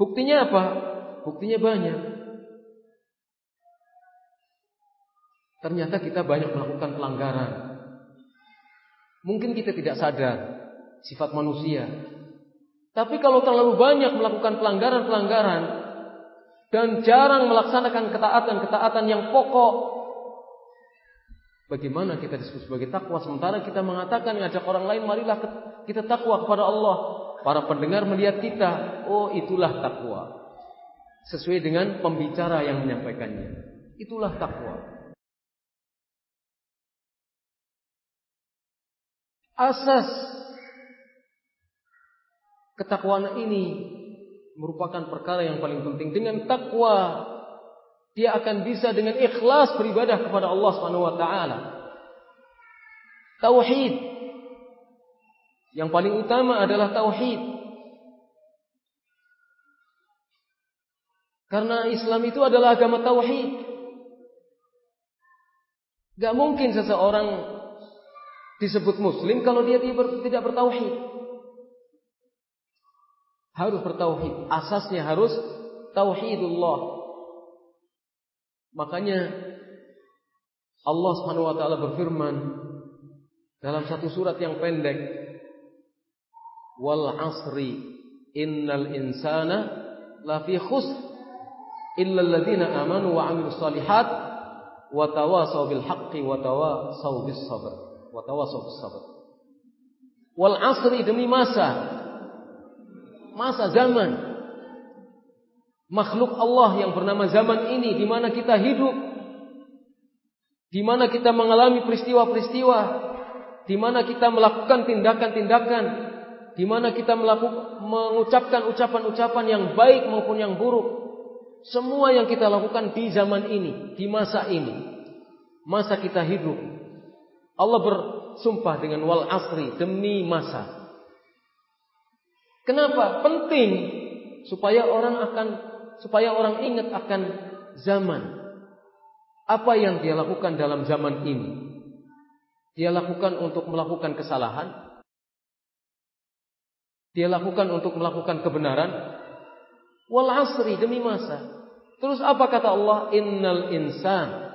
Buktinya apa? Buktinya banyak. Ternyata kita banyak melakukan pelanggaran. Mungkin kita tidak sadar sifat manusia. Tapi kalau terlalu banyak melakukan pelanggaran-pelanggaran, dan jarang melaksanakan ketaatan-ketaatan yang pokok. Bagaimana kita disebut sebagai takwa sementara kita mengatakan ngajak orang lain marilah kita takwa kepada Allah. Para pendengar melihat kita, oh itulah takwa. Sesuai dengan pembicara yang menyampaikannya. Itulah takwa. Asas ketakwaan ini merupakan perkara yang paling penting. Dengan takwa dia akan bisa dengan ikhlas beribadah kepada Allah Subhanahu wa taala. Tauhid. Yang paling utama adalah tauhid. Karena Islam itu adalah agama tauhid. Gak mungkin seseorang disebut muslim kalau dia tidak bertauhid harus bertauhid. Asasnya harus tauhidullah. Makanya Allah Subhanahu wa taala berfirman dalam satu surat yang pendek, "Wal 'asri innal insana lafi khusr illa alladziina amanu wa 'amilus shalihat wa tawasaw bil haqqi wa tawasaw bis sabr." Wa tawasaw bis sabr. Wal 'asri demi masa masa zaman makhluk Allah yang bernama zaman ini di mana kita hidup di mana kita mengalami peristiwa-peristiwa di mana kita melakukan tindakan-tindakan di mana kita melakukan mengucapkan ucapan-ucapan yang baik maupun yang buruk semua yang kita lakukan di zaman ini di masa ini masa kita hidup Allah bersumpah dengan wal asri demi masa Kenapa? Penting supaya orang akan supaya orang ingat akan zaman. Apa yang dia lakukan dalam zaman ini? Dia lakukan untuk melakukan kesalahan? Dia lakukan untuk melakukan kebenaran? Wal asri demi masa. Terus apa kata Allah? Innal insan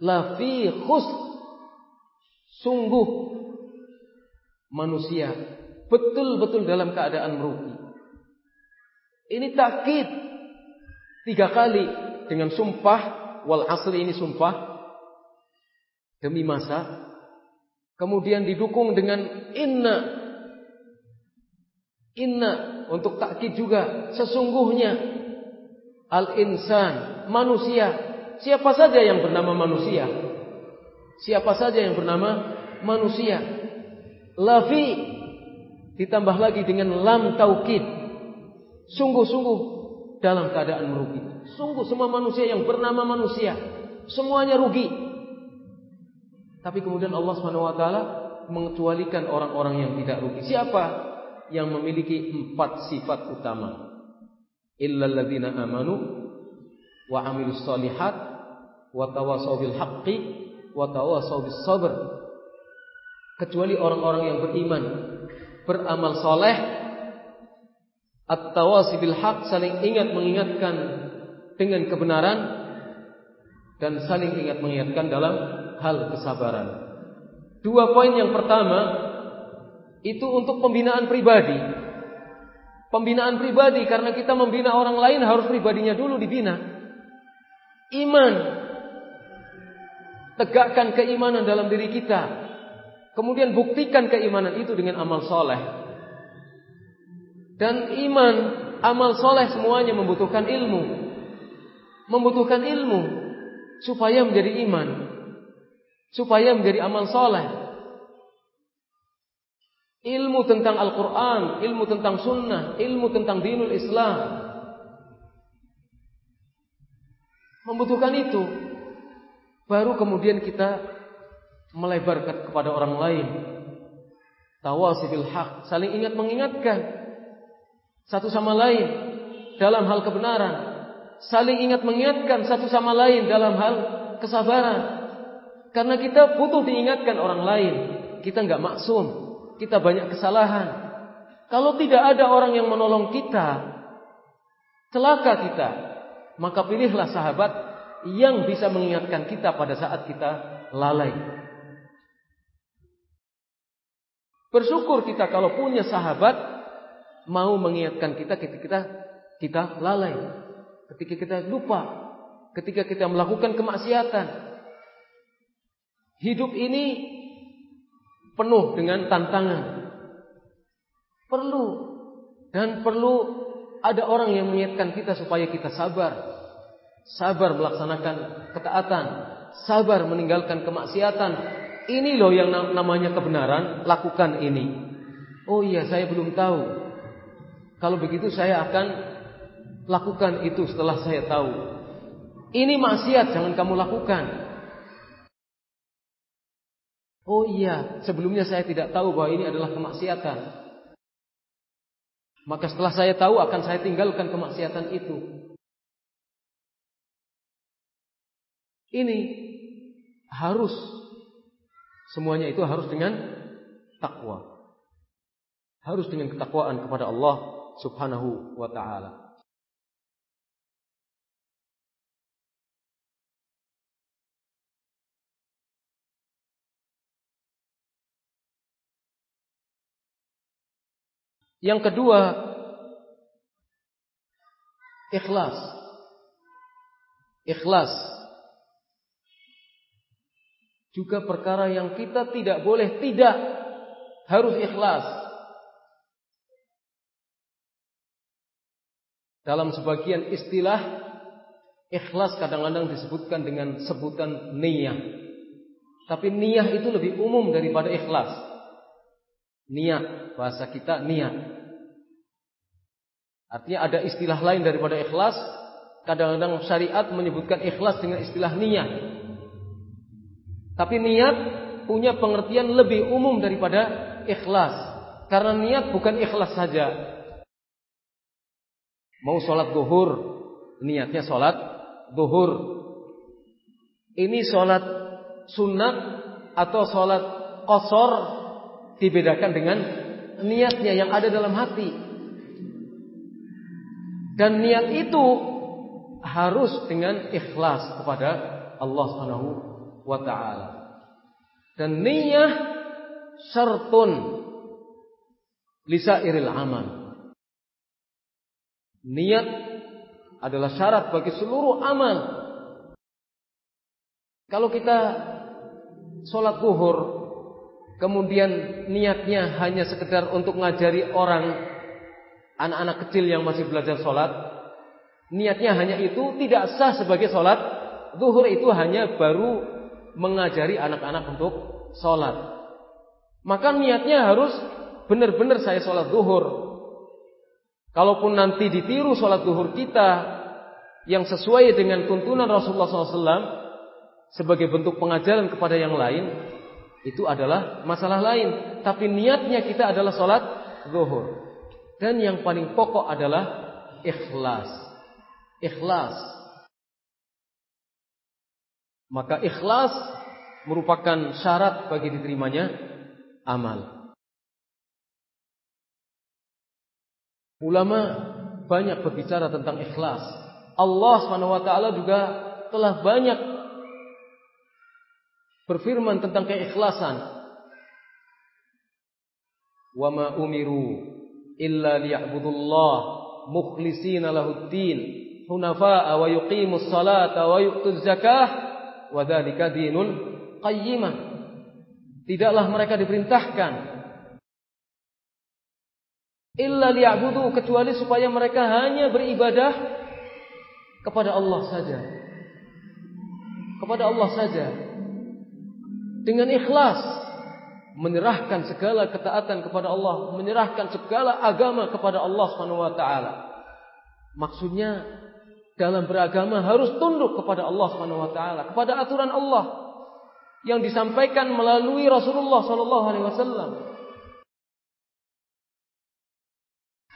La fi khus sungguh manusia betul-betul dalam keadaan merugi. Ini takkid tiga kali dengan sumpah wal asri ini sumpah. Demi masa. Kemudian didukung dengan inna. Inna untuk takkid juga. Sesungguhnya al insan manusia. Siapa saja yang bernama manusia? Siapa saja yang bernama manusia? Lafi. Ditambah lagi dengan lam taukid. Sungguh-sungguh dalam keadaan merugi. Sungguh semua manusia yang bernama manusia semuanya rugi. Tapi kemudian Allah Subhanahu wa taala mengecualikan orang-orang yang tidak rugi. Siapa? Yang memiliki empat sifat utama. Illal ladzina amanu wa amilus solihat wa tawasaw bil haqqi wa tawasaw bis sabr. Kecuali orang-orang yang beriman beramal soleh at-tawasi bil haq saling ingat mengingatkan dengan kebenaran dan saling ingat mengingatkan dalam hal kesabaran. Dua poin yang pertama itu untuk pembinaan pribadi. Pembinaan pribadi karena kita membina orang lain harus pribadinya dulu dibina. Iman. Tegakkan keimanan dalam diri kita. Kemudian buktikan keimanan itu dengan amal soleh. Dan iman, amal soleh semuanya membutuhkan ilmu. Membutuhkan ilmu. Supaya menjadi iman. Supaya menjadi amal soleh. Ilmu tentang Al-Quran, ilmu tentang sunnah, ilmu tentang dinul Islam. Membutuhkan itu. Baru kemudian kita melebarkan kepada orang lain. Tawasibil haq, saling ingat mengingatkan satu sama lain dalam hal kebenaran, saling ingat mengingatkan satu sama lain dalam hal kesabaran. Karena kita butuh diingatkan orang lain. Kita nggak maksum, kita banyak kesalahan. Kalau tidak ada orang yang menolong kita, celaka kita. Maka pilihlah sahabat yang bisa mengingatkan kita pada saat kita lalai. Bersyukur kita kalau punya sahabat mau mengingatkan kita ketika kita kita lalai, ketika kita lupa, ketika kita melakukan kemaksiatan. Hidup ini penuh dengan tantangan. Perlu dan perlu ada orang yang mengingatkan kita supaya kita sabar. Sabar melaksanakan ketaatan, sabar meninggalkan kemaksiatan, ini loh yang namanya kebenaran, lakukan ini. Oh iya, saya belum tahu. Kalau begitu saya akan lakukan itu setelah saya tahu. Ini maksiat, jangan kamu lakukan. Oh iya, sebelumnya saya tidak tahu bahwa ini adalah kemaksiatan. Maka setelah saya tahu akan saya tinggalkan kemaksiatan itu. Ini harus Semuanya itu harus dengan takwa. Harus dengan ketakwaan kepada Allah Subhanahu wa taala. Yang kedua, ikhlas. Ikhlas juga perkara yang kita tidak boleh tidak harus ikhlas. Dalam sebagian istilah ikhlas kadang-kadang disebutkan dengan sebutan niyah. Tapi niyah itu lebih umum daripada ikhlas. Niat, bahasa kita niat. Artinya ada istilah lain daripada ikhlas. Kadang-kadang syariat menyebutkan ikhlas dengan istilah niat. Tapi niat punya pengertian lebih umum daripada ikhlas. Karena niat bukan ikhlas saja. Mau sholat duhur, niatnya sholat duhur. Ini sholat sunat atau sholat kosor dibedakan dengan niatnya yang ada dalam hati. Dan niat itu harus dengan ikhlas kepada Allah Subhanahu wa taala. Dan niat syartun lisairil amal. Niat adalah syarat bagi seluruh amal. Kalau kita sholat zuhur, kemudian niatnya hanya sekedar untuk ngajari orang anak-anak kecil yang masih belajar sholat, niatnya hanya itu tidak sah sebagai sholat. Zuhur itu hanya baru mengajari anak-anak untuk sholat. Maka niatnya harus benar-benar saya sholat zuhur. Kalaupun nanti ditiru sholat zuhur kita yang sesuai dengan tuntunan Rasulullah SAW sebagai bentuk pengajaran kepada yang lain, itu adalah masalah lain. Tapi niatnya kita adalah sholat zuhur. Dan yang paling pokok adalah ikhlas ikhlas. Maka ikhlas merupakan syarat bagi diterimanya amal. Ulama banyak berbicara tentang ikhlas. Allah SWT juga telah banyak berfirman tentang keikhlasan. Wa ma umiru illa liya'budullah mukhlisina lahuddin hunafa'a wa yuqimus salata wa yu'tuz zakah wa dzalika dinul qayyimah. Tidaklah mereka diperintahkan illa liya'budu kecuali supaya mereka hanya beribadah kepada Allah saja. Kepada Allah saja. Dengan ikhlas menyerahkan segala ketaatan kepada Allah, menyerahkan segala agama kepada Allah Subhanahu wa taala. Maksudnya dalam beragama harus tunduk kepada Allah Subhanahu wa taala, kepada aturan Allah yang disampaikan melalui Rasulullah sallallahu alaihi wasallam.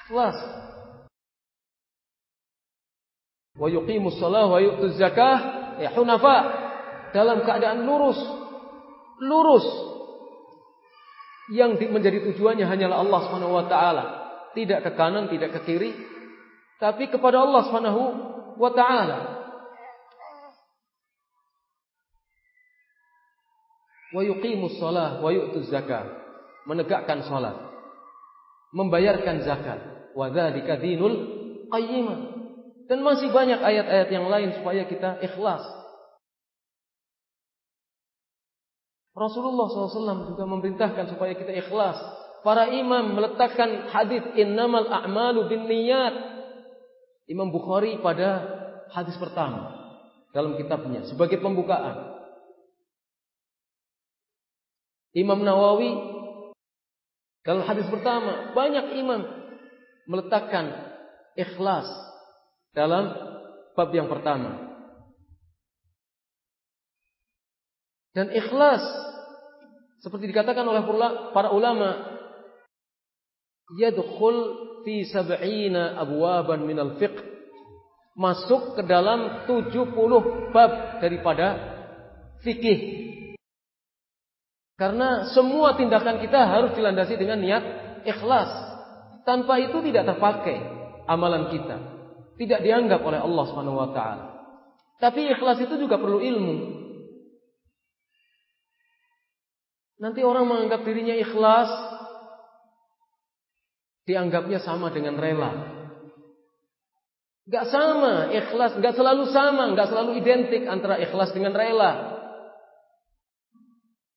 Ikhlas. Wa yuqimus shalah wa yu'tuz zakah ya hunafa dalam keadaan lurus. Lurus. Yang menjadi tujuannya hanyalah Allah Subhanahu wa taala, tidak ke kanan, tidak ke kiri, tapi kepada Allah Subhanahu wa ta'ala. Wa yuqimus shalah wa yu'tuz zakah. Menegakkan salat. Membayarkan zakat. Dinul qayyimah. Dan masih banyak ayat-ayat yang lain supaya kita ikhlas. Rasulullah SAW juga memerintahkan supaya kita ikhlas. Para imam meletakkan hadis innamal a'malu bin niyat Imam Bukhari pada hadis pertama dalam kitabnya sebagai pembukaan. Imam Nawawi dalam hadis pertama banyak imam meletakkan ikhlas dalam bab yang pertama. Dan ikhlas seperti dikatakan oleh para ulama yadkhul fi sab'ina abwaban minal fiqh masuk ke dalam 70 bab daripada fikih. Karena semua tindakan kita harus dilandasi dengan niat ikhlas. Tanpa itu tidak terpakai amalan kita. Tidak dianggap oleh Allah Subhanahu wa taala. Tapi ikhlas itu juga perlu ilmu. Nanti orang menganggap dirinya ikhlas dianggapnya sama dengan rela. Gak sama, ikhlas gak selalu sama, gak selalu identik antara ikhlas dengan rela.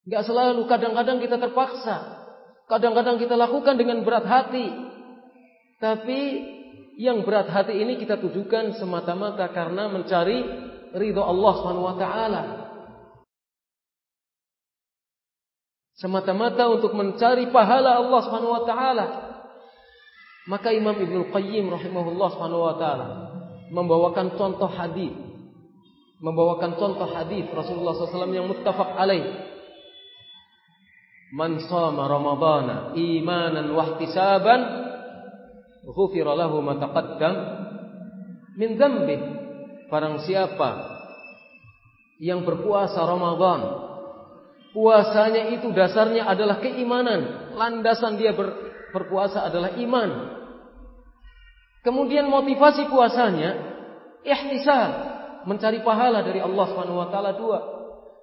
Gak selalu, kadang-kadang kita terpaksa. Kadang-kadang kita lakukan dengan berat hati. Tapi yang berat hati ini kita tujukan semata-mata karena mencari ridho Allah taala. Semata-mata untuk mencari pahala Allah taala. Maka Imam Ibnu Qayyim rahimahullah taala membawakan contoh hadis membawakan contoh hadis Rasulullah SAW yang muttafaq alaih Man sama Ramadana imanan wa ihtisaban ghufira lahu ma taqaddam min dzambi barang siapa yang berpuasa Ramadan puasanya itu dasarnya adalah keimanan landasan dia ber, berpuasa adalah iman Kemudian motivasi puasanya ihtisab, mencari pahala dari Allah Subhanahu wa taala dua.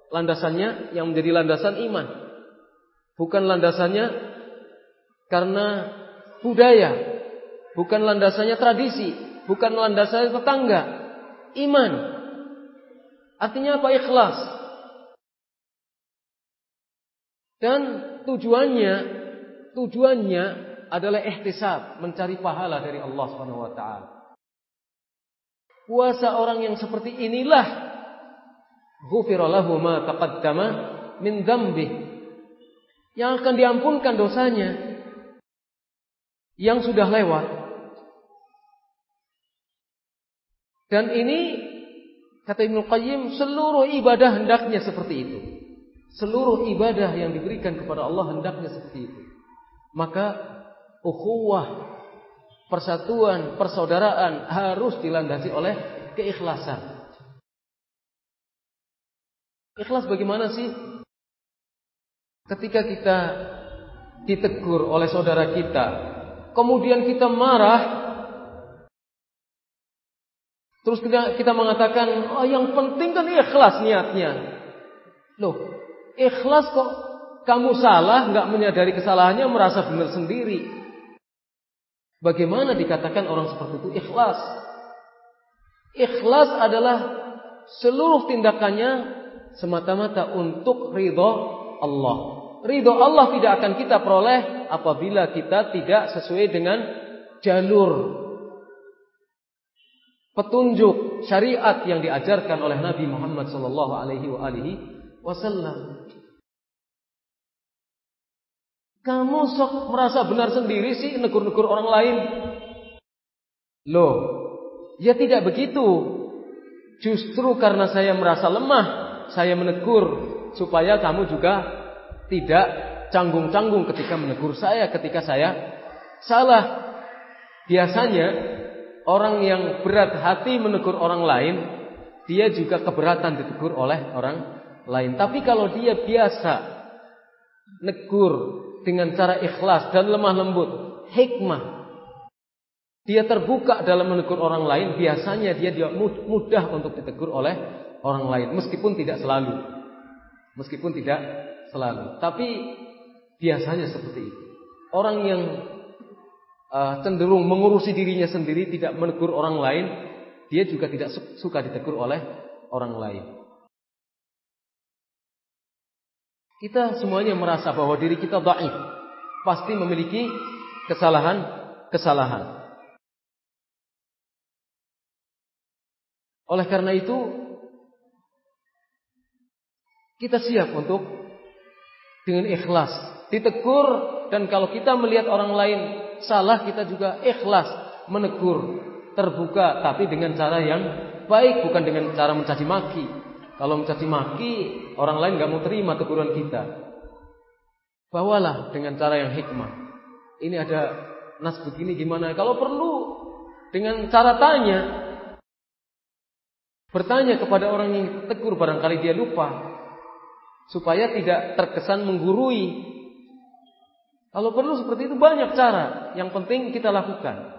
landasannya yang menjadi landasan iman. Bukan landasannya karena budaya, bukan landasannya tradisi, bukan landasannya tetangga. Iman. Artinya apa? Ikhlas. Dan tujuannya tujuannya adalah ihtisab, mencari pahala dari Allah Subhanahu wa taala. Puasa orang yang seperti inilah ghufira ma taqaddama min dzambih. Yang akan diampunkan dosanya yang sudah lewat. Dan ini kata Ibnu Qayyim seluruh ibadah hendaknya seperti itu. Seluruh ibadah yang diberikan kepada Allah hendaknya seperti itu. Maka ukhuwah persatuan, persaudaraan harus dilandasi oleh keikhlasan. Ikhlas bagaimana sih? Ketika kita ditegur oleh saudara kita, kemudian kita marah, terus kita, kita mengatakan, oh yang penting kan ikhlas niatnya. Loh, ikhlas kok kamu salah, nggak menyadari kesalahannya, merasa benar sendiri. Bagaimana dikatakan orang seperti itu ikhlas? Ikhlas adalah seluruh tindakannya semata-mata untuk ridho Allah. Ridho Allah tidak akan kita peroleh apabila kita tidak sesuai dengan jalur petunjuk syariat yang diajarkan oleh Nabi Muhammad sallallahu alaihi wasallam. Kamu sok merasa benar sendiri sih negur-negur orang lain. Loh, ya tidak begitu. Justru karena saya merasa lemah, saya menegur supaya kamu juga tidak canggung-canggung ketika menegur saya ketika saya salah. Biasanya orang yang berat hati menegur orang lain, dia juga keberatan ditegur oleh orang lain. Tapi kalau dia biasa negur dengan cara ikhlas dan lemah lembut, hikmah. Dia terbuka dalam menegur orang lain, biasanya dia mudah untuk ditegur oleh orang lain, meskipun tidak selalu. Meskipun tidak selalu, tapi biasanya seperti itu. Orang yang uh, cenderung mengurusi dirinya sendiri, tidak menegur orang lain, dia juga tidak suka ditegur oleh orang lain. Kita semuanya merasa bahwa diri kita dhaif, pasti memiliki kesalahan-kesalahan. Oleh karena itu, kita siap untuk dengan ikhlas ditegur dan kalau kita melihat orang lain salah kita juga ikhlas menegur terbuka tapi dengan cara yang baik bukan dengan cara mencaci maki kalau mencaci maki, orang lain nggak mau terima teguran kita. Bawalah dengan cara yang hikmah. Ini ada nas begini gimana? Kalau perlu dengan cara tanya. Bertanya kepada orang yang tegur barangkali dia lupa. Supaya tidak terkesan menggurui. Kalau perlu seperti itu banyak cara. Yang penting kita lakukan.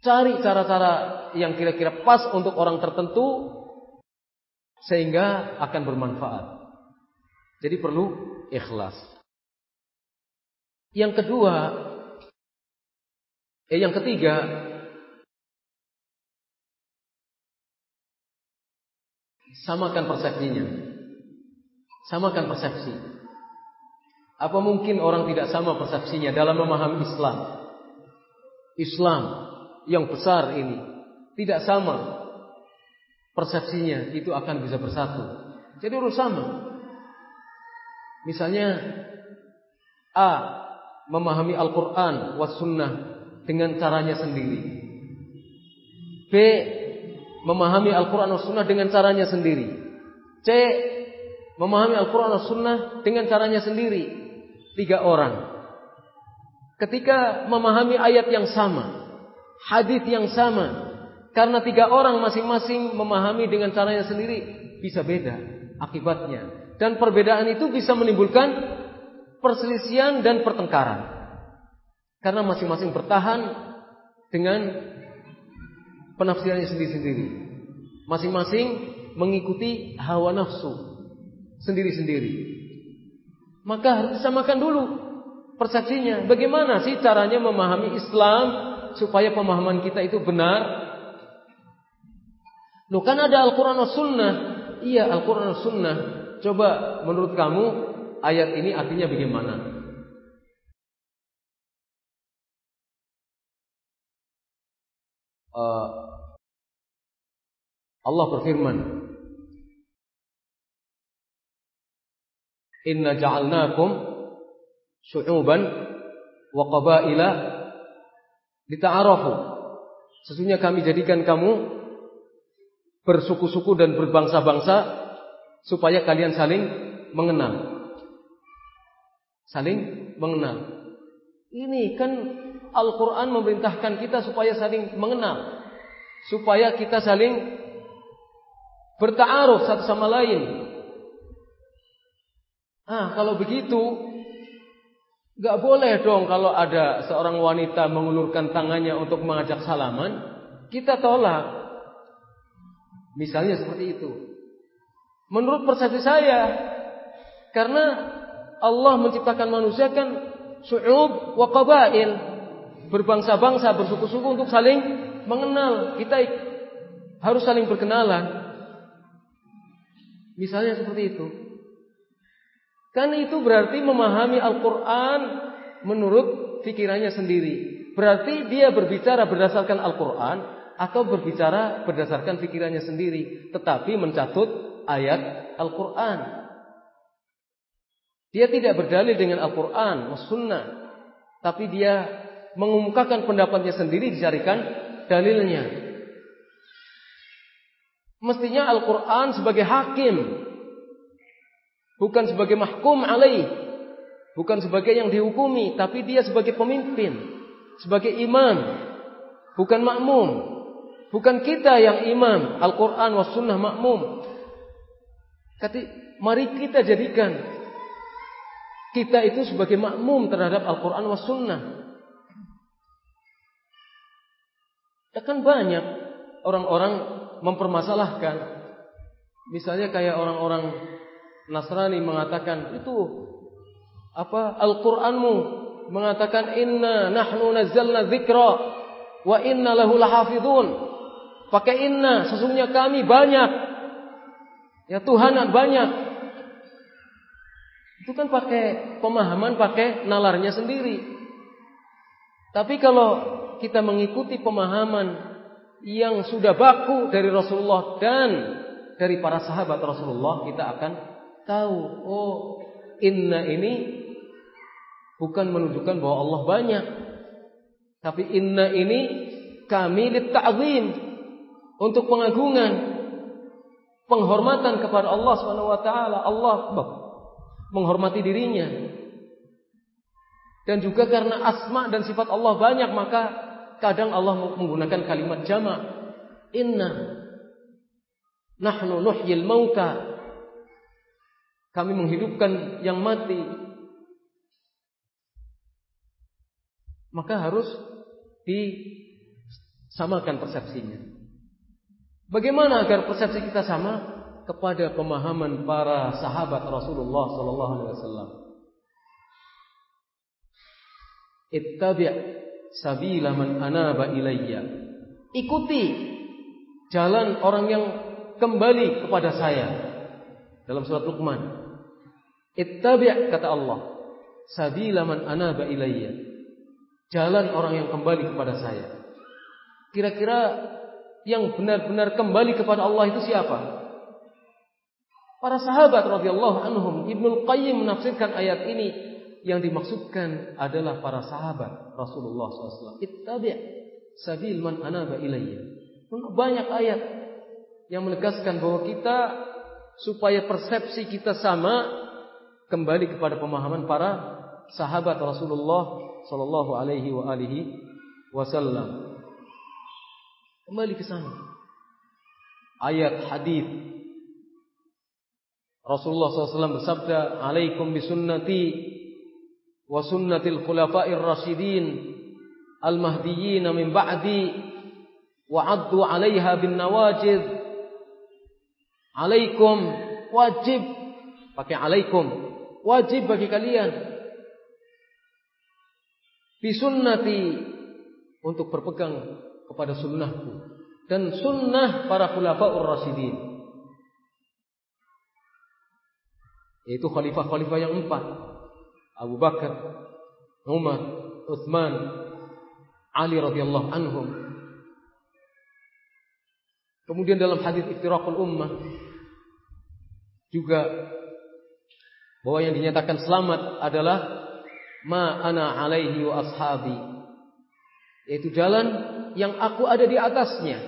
Cari cara-cara yang kira-kira pas untuk orang tertentu sehingga akan bermanfaat. Jadi perlu ikhlas. Yang kedua, eh yang ketiga, samakan persepsinya. Samakan persepsi. Apa mungkin orang tidak sama persepsinya dalam memahami Islam? Islam yang besar ini tidak sama persepsinya itu akan bisa bersatu. Jadi harus sama. Misalnya A memahami Al-Quran was sunnah dengan caranya sendiri. B memahami Al-Quran was sunnah dengan caranya sendiri. C memahami Al-Quran was sunnah dengan caranya sendiri. Tiga orang. Ketika memahami ayat yang sama, hadis yang sama, karena tiga orang masing-masing memahami dengan caranya sendiri bisa beda akibatnya. Dan perbedaan itu bisa menimbulkan perselisihan dan pertengkaran. Karena masing-masing bertahan dengan penafsirannya sendiri-sendiri. Masing-masing mengikuti hawa nafsu. sendiri-sendiri. Maka harus disamakan dulu persepsinya. Bagaimana sih caranya memahami Islam supaya pemahaman kita itu benar? Loh kan ada Al-Quran Sunnah. Iya Al-Quran Sunnah. Coba menurut kamu ayat ini artinya bagaimana? Uh, Allah berfirman, Inna ja'alnakum syu'uban wa qabaila lita'arafu. Sesungguhnya kami jadikan kamu bersuku-suku dan berbangsa-bangsa supaya kalian saling mengenal. Saling mengenal. Ini kan Al-Quran memerintahkan kita supaya saling mengenal. Supaya kita saling bertaaruf satu sama lain. Ah, kalau begitu, gak boleh dong kalau ada seorang wanita mengulurkan tangannya untuk mengajak salaman, kita tolak. Misalnya seperti itu. Menurut persepsi saya, karena Allah menciptakan manusia kan su'ub wa qabail, berbangsa-bangsa, bersuku-suku untuk saling mengenal. Kita harus saling berkenalan. Misalnya seperti itu. Kan itu berarti memahami Al-Quran menurut pikirannya sendiri. Berarti dia berbicara berdasarkan Al-Quran atau berbicara berdasarkan pikirannya sendiri, tetapi mencatut ayat Al-Quran. Dia tidak berdalil dengan Al-Quran, Sunnah, tapi dia mengumumkakan pendapatnya sendiri dicarikan dalilnya. Mestinya Al-Quran sebagai hakim, bukan sebagai mahkum alaih, bukan sebagai yang dihukumi, tapi dia sebagai pemimpin, sebagai imam, bukan makmum. Bukan kita yang imam Al-Quran wa sunnah makmum. Kati, mari kita jadikan kita itu sebagai makmum terhadap Al-Quran wa sunnah. Kan banyak orang-orang mempermasalahkan. Misalnya kayak orang-orang Nasrani mengatakan itu apa Al-Qur'anmu mengatakan inna nahnu nazzalna dzikra wa inna lahu lahafidun. Pakai inna, sesungguhnya kami banyak. Ya Tuhan banyak. Itu kan pakai pemahaman, pakai nalarnya sendiri. Tapi kalau kita mengikuti pemahaman yang sudah baku dari Rasulullah dan dari para sahabat Rasulullah, kita akan tahu, oh inna ini bukan menunjukkan bahwa Allah banyak. Tapi inna ini kami ta'zim untuk pengagungan, penghormatan kepada Allah Subhanahu wa taala. Allah menghormati dirinya. Dan juga karena asma dan sifat Allah banyak maka kadang Allah menggunakan kalimat jamak. Inna nahnu nuhyil mauta. Kami menghidupkan yang mati. Maka harus disamakan persepsinya. Bagaimana agar persepsi kita sama kepada pemahaman para sahabat Rasulullah sallallahu alaihi wasallam? Ittabi' sabila man anaba ilayya. Ikuti jalan orang yang kembali kepada saya. Dalam surat Luqman. Ittabi' kata Allah, sabila man anaba ilayya. Jalan orang yang kembali kepada saya. Kira-kira yang benar-benar kembali kepada Allah itu siapa? Para sahabat radhiyallahu anhum, Ibnu Qayyim menafsirkan ayat ini yang dimaksudkan adalah para sahabat Rasulullah SAW. Ittabi' sabil man anaba ilayya. Banyak ayat yang menegaskan bahwa kita supaya persepsi kita sama kembali kepada pemahaman para sahabat Rasulullah sallallahu alaihi wa alihi wasallam. Kembali ke sana. Ayat hadis Rasulullah SAW bersabda, "Alaikum bisunnati wa sunnatil khulafa'ir rasyidin al-mahdiyyin min ba'di wa 'addu 'alaiha bin nawajid." Alaikum wajib pakai alaikum. Wajib bagi kalian bisunnati untuk berpegang kepada sunnahku dan sunnah para khulafaur rasyidin. Yaitu khalifah-khalifah yang empat. Abu Bakar, Umar, Uthman, Ali radhiyallahu anhum. Kemudian dalam hadis iftiraqul ummah juga bahwa yang dinyatakan selamat adalah ma ana alaihi wa ashabi yaitu jalan yang aku ada di atasnya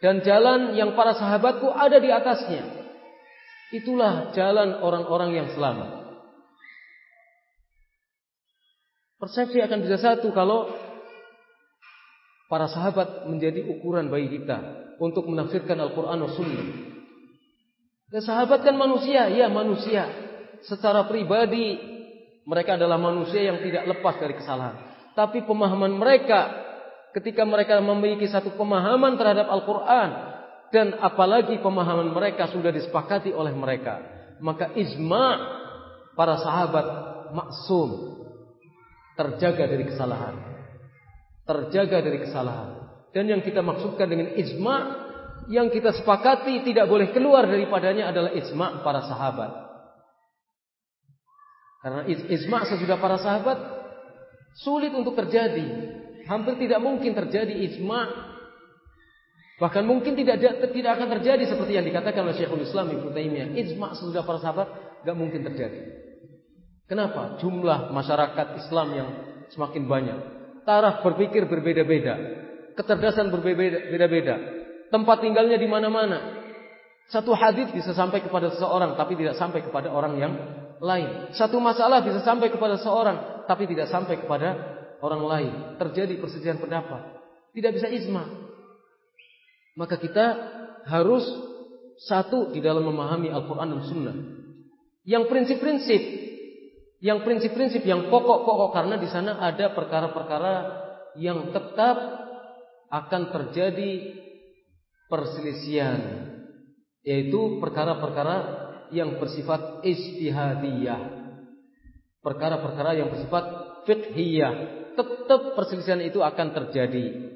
dan jalan yang para sahabatku ada di atasnya itulah jalan orang-orang yang selamat persepsi akan bisa satu kalau para sahabat menjadi ukuran bagi kita untuk menafsirkan Al-Quran dan Sunnah. Sahabat kan manusia, ya manusia. Secara pribadi mereka adalah manusia yang tidak lepas dari kesalahan. Tapi pemahaman mereka ketika mereka memiliki satu pemahaman terhadap Al-Quran dan apalagi pemahaman mereka sudah disepakati oleh mereka, maka ijma para sahabat maksum terjaga dari kesalahan terjaga dari kesalahan. Dan yang kita maksudkan dengan ijma yang kita sepakati tidak boleh keluar daripadanya adalah ijma para sahabat. Karena ijma sesudah para sahabat sulit untuk terjadi. Hampir tidak mungkin terjadi ijma. Bahkan mungkin tidak tidak akan terjadi seperti yang dikatakan oleh Syekhul Islam Ibnu Taimiyah. Ijma sesudah para sahabat gak mungkin terjadi. Kenapa? Jumlah masyarakat Islam yang semakin banyak taraf berpikir berbeda-beda, kecerdasan berbeda-beda, tempat tinggalnya di mana-mana. Satu hadis bisa sampai kepada seseorang tapi tidak sampai kepada orang yang lain. Satu masalah bisa sampai kepada seseorang tapi tidak sampai kepada orang lain. Terjadi perselisihan pendapat. Tidak bisa ijma. Maka kita harus satu di dalam memahami Al-Quran dan Sunnah. Yang prinsip-prinsip yang prinsip-prinsip yang pokok-pokok karena di sana ada perkara-perkara yang tetap akan terjadi perselisihan yaitu perkara-perkara yang bersifat istihadiyah. Perkara-perkara yang bersifat fiqhiyah. Tetap perselisihan itu akan terjadi.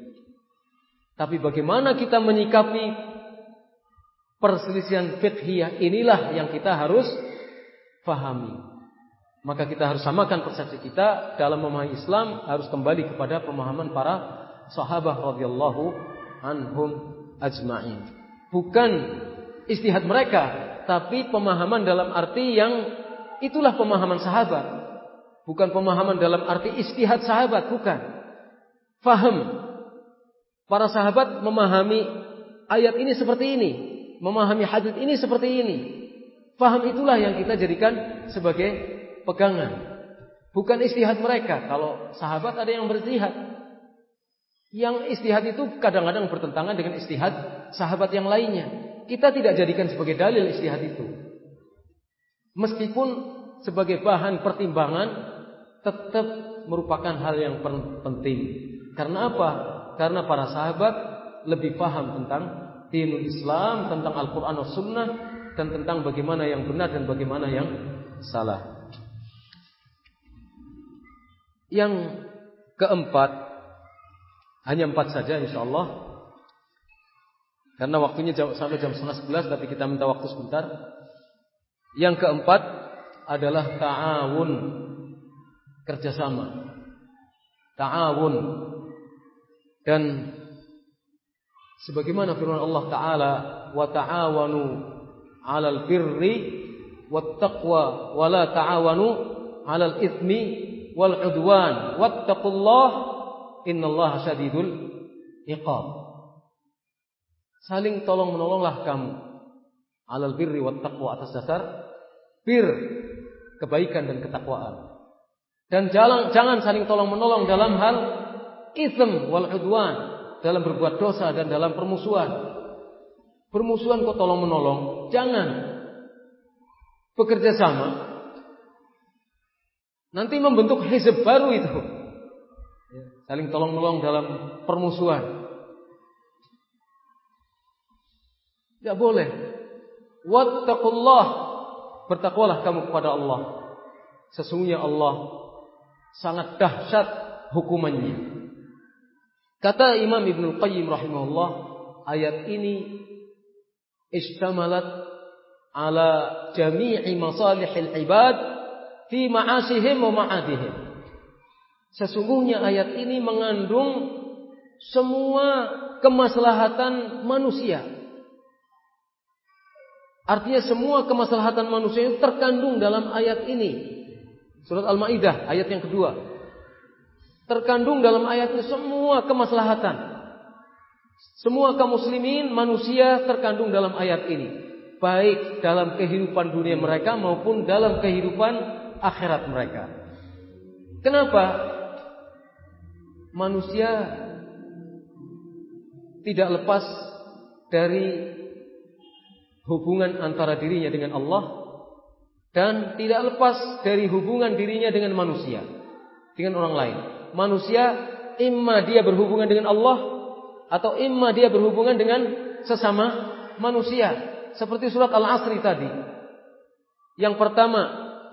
Tapi bagaimana kita menyikapi perselisihan fiqhiyah? Inilah yang kita harus fahami. Maka kita harus samakan persepsi kita dalam memahami Islam harus kembali kepada pemahaman para sahabat radhiyallahu anhum ajma'in. Bukan istihad mereka, tapi pemahaman dalam arti yang itulah pemahaman sahabat. Bukan pemahaman dalam arti istihad sahabat, bukan. Faham. Para sahabat memahami ayat ini seperti ini, memahami hadis ini seperti ini. Faham itulah yang kita jadikan sebagai pegangan. Bukan istihad mereka. Kalau sahabat ada yang beristihad. Yang istihad itu kadang-kadang bertentangan dengan istihad sahabat yang lainnya. Kita tidak jadikan sebagai dalil istihad itu. Meskipun sebagai bahan pertimbangan tetap merupakan hal yang penting. Karena apa? Karena para sahabat lebih paham tentang dinul Islam, tentang Al-Quran dan Sunnah, dan tentang bagaimana yang benar dan bagaimana yang salah. Yang keempat hanya empat saja insya Allah. Karena waktunya sampai jam setengah sebelas, tapi kita minta waktu sebentar. Yang keempat adalah ta'awun kerjasama. Ta'awun dan sebagaimana firman Allah Taala wa ta'awanu 'alal birri wat taqwa wa la ta'awanu 'alal itsmi wal udwan wattaqullah innallaha syadidul iqab. Saling tolong menolonglah kamu alal birri wat taqwa atas dasar bir kebaikan dan ketakwaan. Dan jangan jangan saling tolong menolong dalam hal ism wal udwan dalam berbuat dosa dan dalam permusuhan. Permusuhan kok tolong menolong? Jangan. Bekerja sama Nanti membentuk hizb baru itu. Saling tolong menolong dalam permusuhan. Tidak boleh. Wattaqullah. bertakwalah kamu kepada Allah. Sesungguhnya Allah sangat dahsyat hukumannya. Kata Imam Ibn Qayyim rahimahullah, ayat ini istamalat ala jami'i masalihil ibad fi ma'asihim wa ma'adihim. Sesungguhnya ayat ini mengandung semua kemaslahatan manusia. Artinya semua kemaslahatan manusia itu terkandung dalam ayat ini. Surat Al-Maidah ayat yang kedua. Terkandung dalam ayat ini semua kemaslahatan. Semua kaum muslimin manusia terkandung dalam ayat ini. Baik dalam kehidupan dunia mereka maupun dalam kehidupan akhirat mereka. Kenapa? Manusia tidak lepas dari hubungan antara dirinya dengan Allah dan tidak lepas dari hubungan dirinya dengan manusia, dengan orang lain manusia imma dia berhubungan dengan Allah atau imma dia berhubungan dengan sesama manusia. Seperti surat Al-Asri tadi. Yang pertama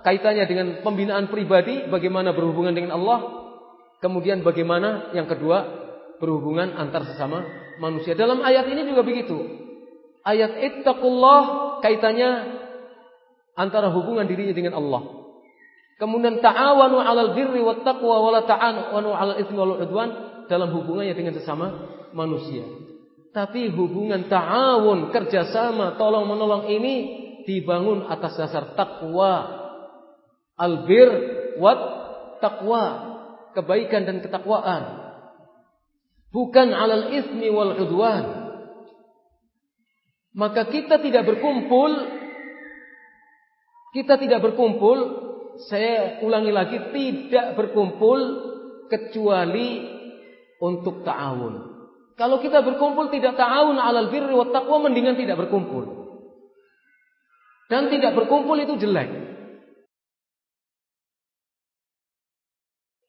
kaitannya dengan pembinaan pribadi, bagaimana berhubungan dengan Allah. Kemudian bagaimana yang kedua berhubungan antar sesama manusia. Dalam ayat ini juga begitu. Ayat ittaqullah kaitannya antara hubungan dirinya dengan Allah. Kemudian ta'awanu 'alal birri wat taqwa wa la ta'awanu 'alal itsmi wal 'udwan dalam hubungannya dengan sesama manusia. Tapi hubungan ta'awun, kerjasama, tolong menolong ini dibangun atas dasar takwa. Albir wat takwa, kebaikan dan ketakwaan. Bukan alal ismi wal udwan. Maka kita tidak berkumpul kita tidak berkumpul saya ulangi lagi tidak berkumpul kecuali untuk ta'awun. Kalau kita berkumpul tidak ta'awun alal birri wa taqwa mendingan tidak berkumpul. Dan tidak berkumpul itu jelek.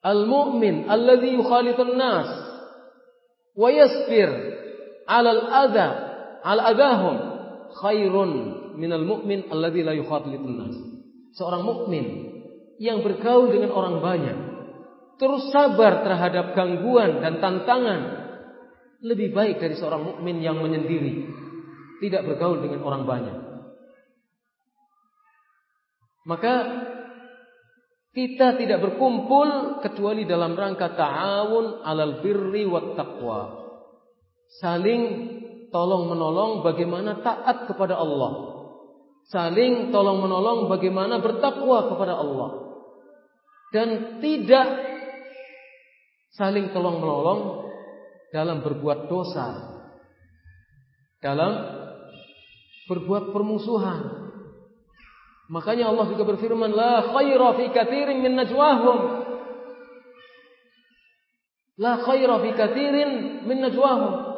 Al-mu'min alladhi yukhalitun nas wa yasbir 'alal adha 'ala adahum khairun minal mu'min alladhi la yukhalitun nas. Seorang mukmin yang bergaul dengan orang banyak, terus sabar terhadap gangguan dan tantangan, lebih baik dari seorang mukmin yang menyendiri, tidak bergaul dengan orang banyak. Maka kita tidak berkumpul kecuali dalam rangka ta'awun alal birri wat taqwa. Saling tolong menolong bagaimana taat kepada Allah. Saling tolong menolong bagaimana bertakwa kepada Allah dan tidak saling tolong menolong dalam berbuat dosa, dalam berbuat permusuhan. Makanya Allah juga berfirman, la khaira fi katsirin min najwahum. La khaira fi katsirin min najwahum.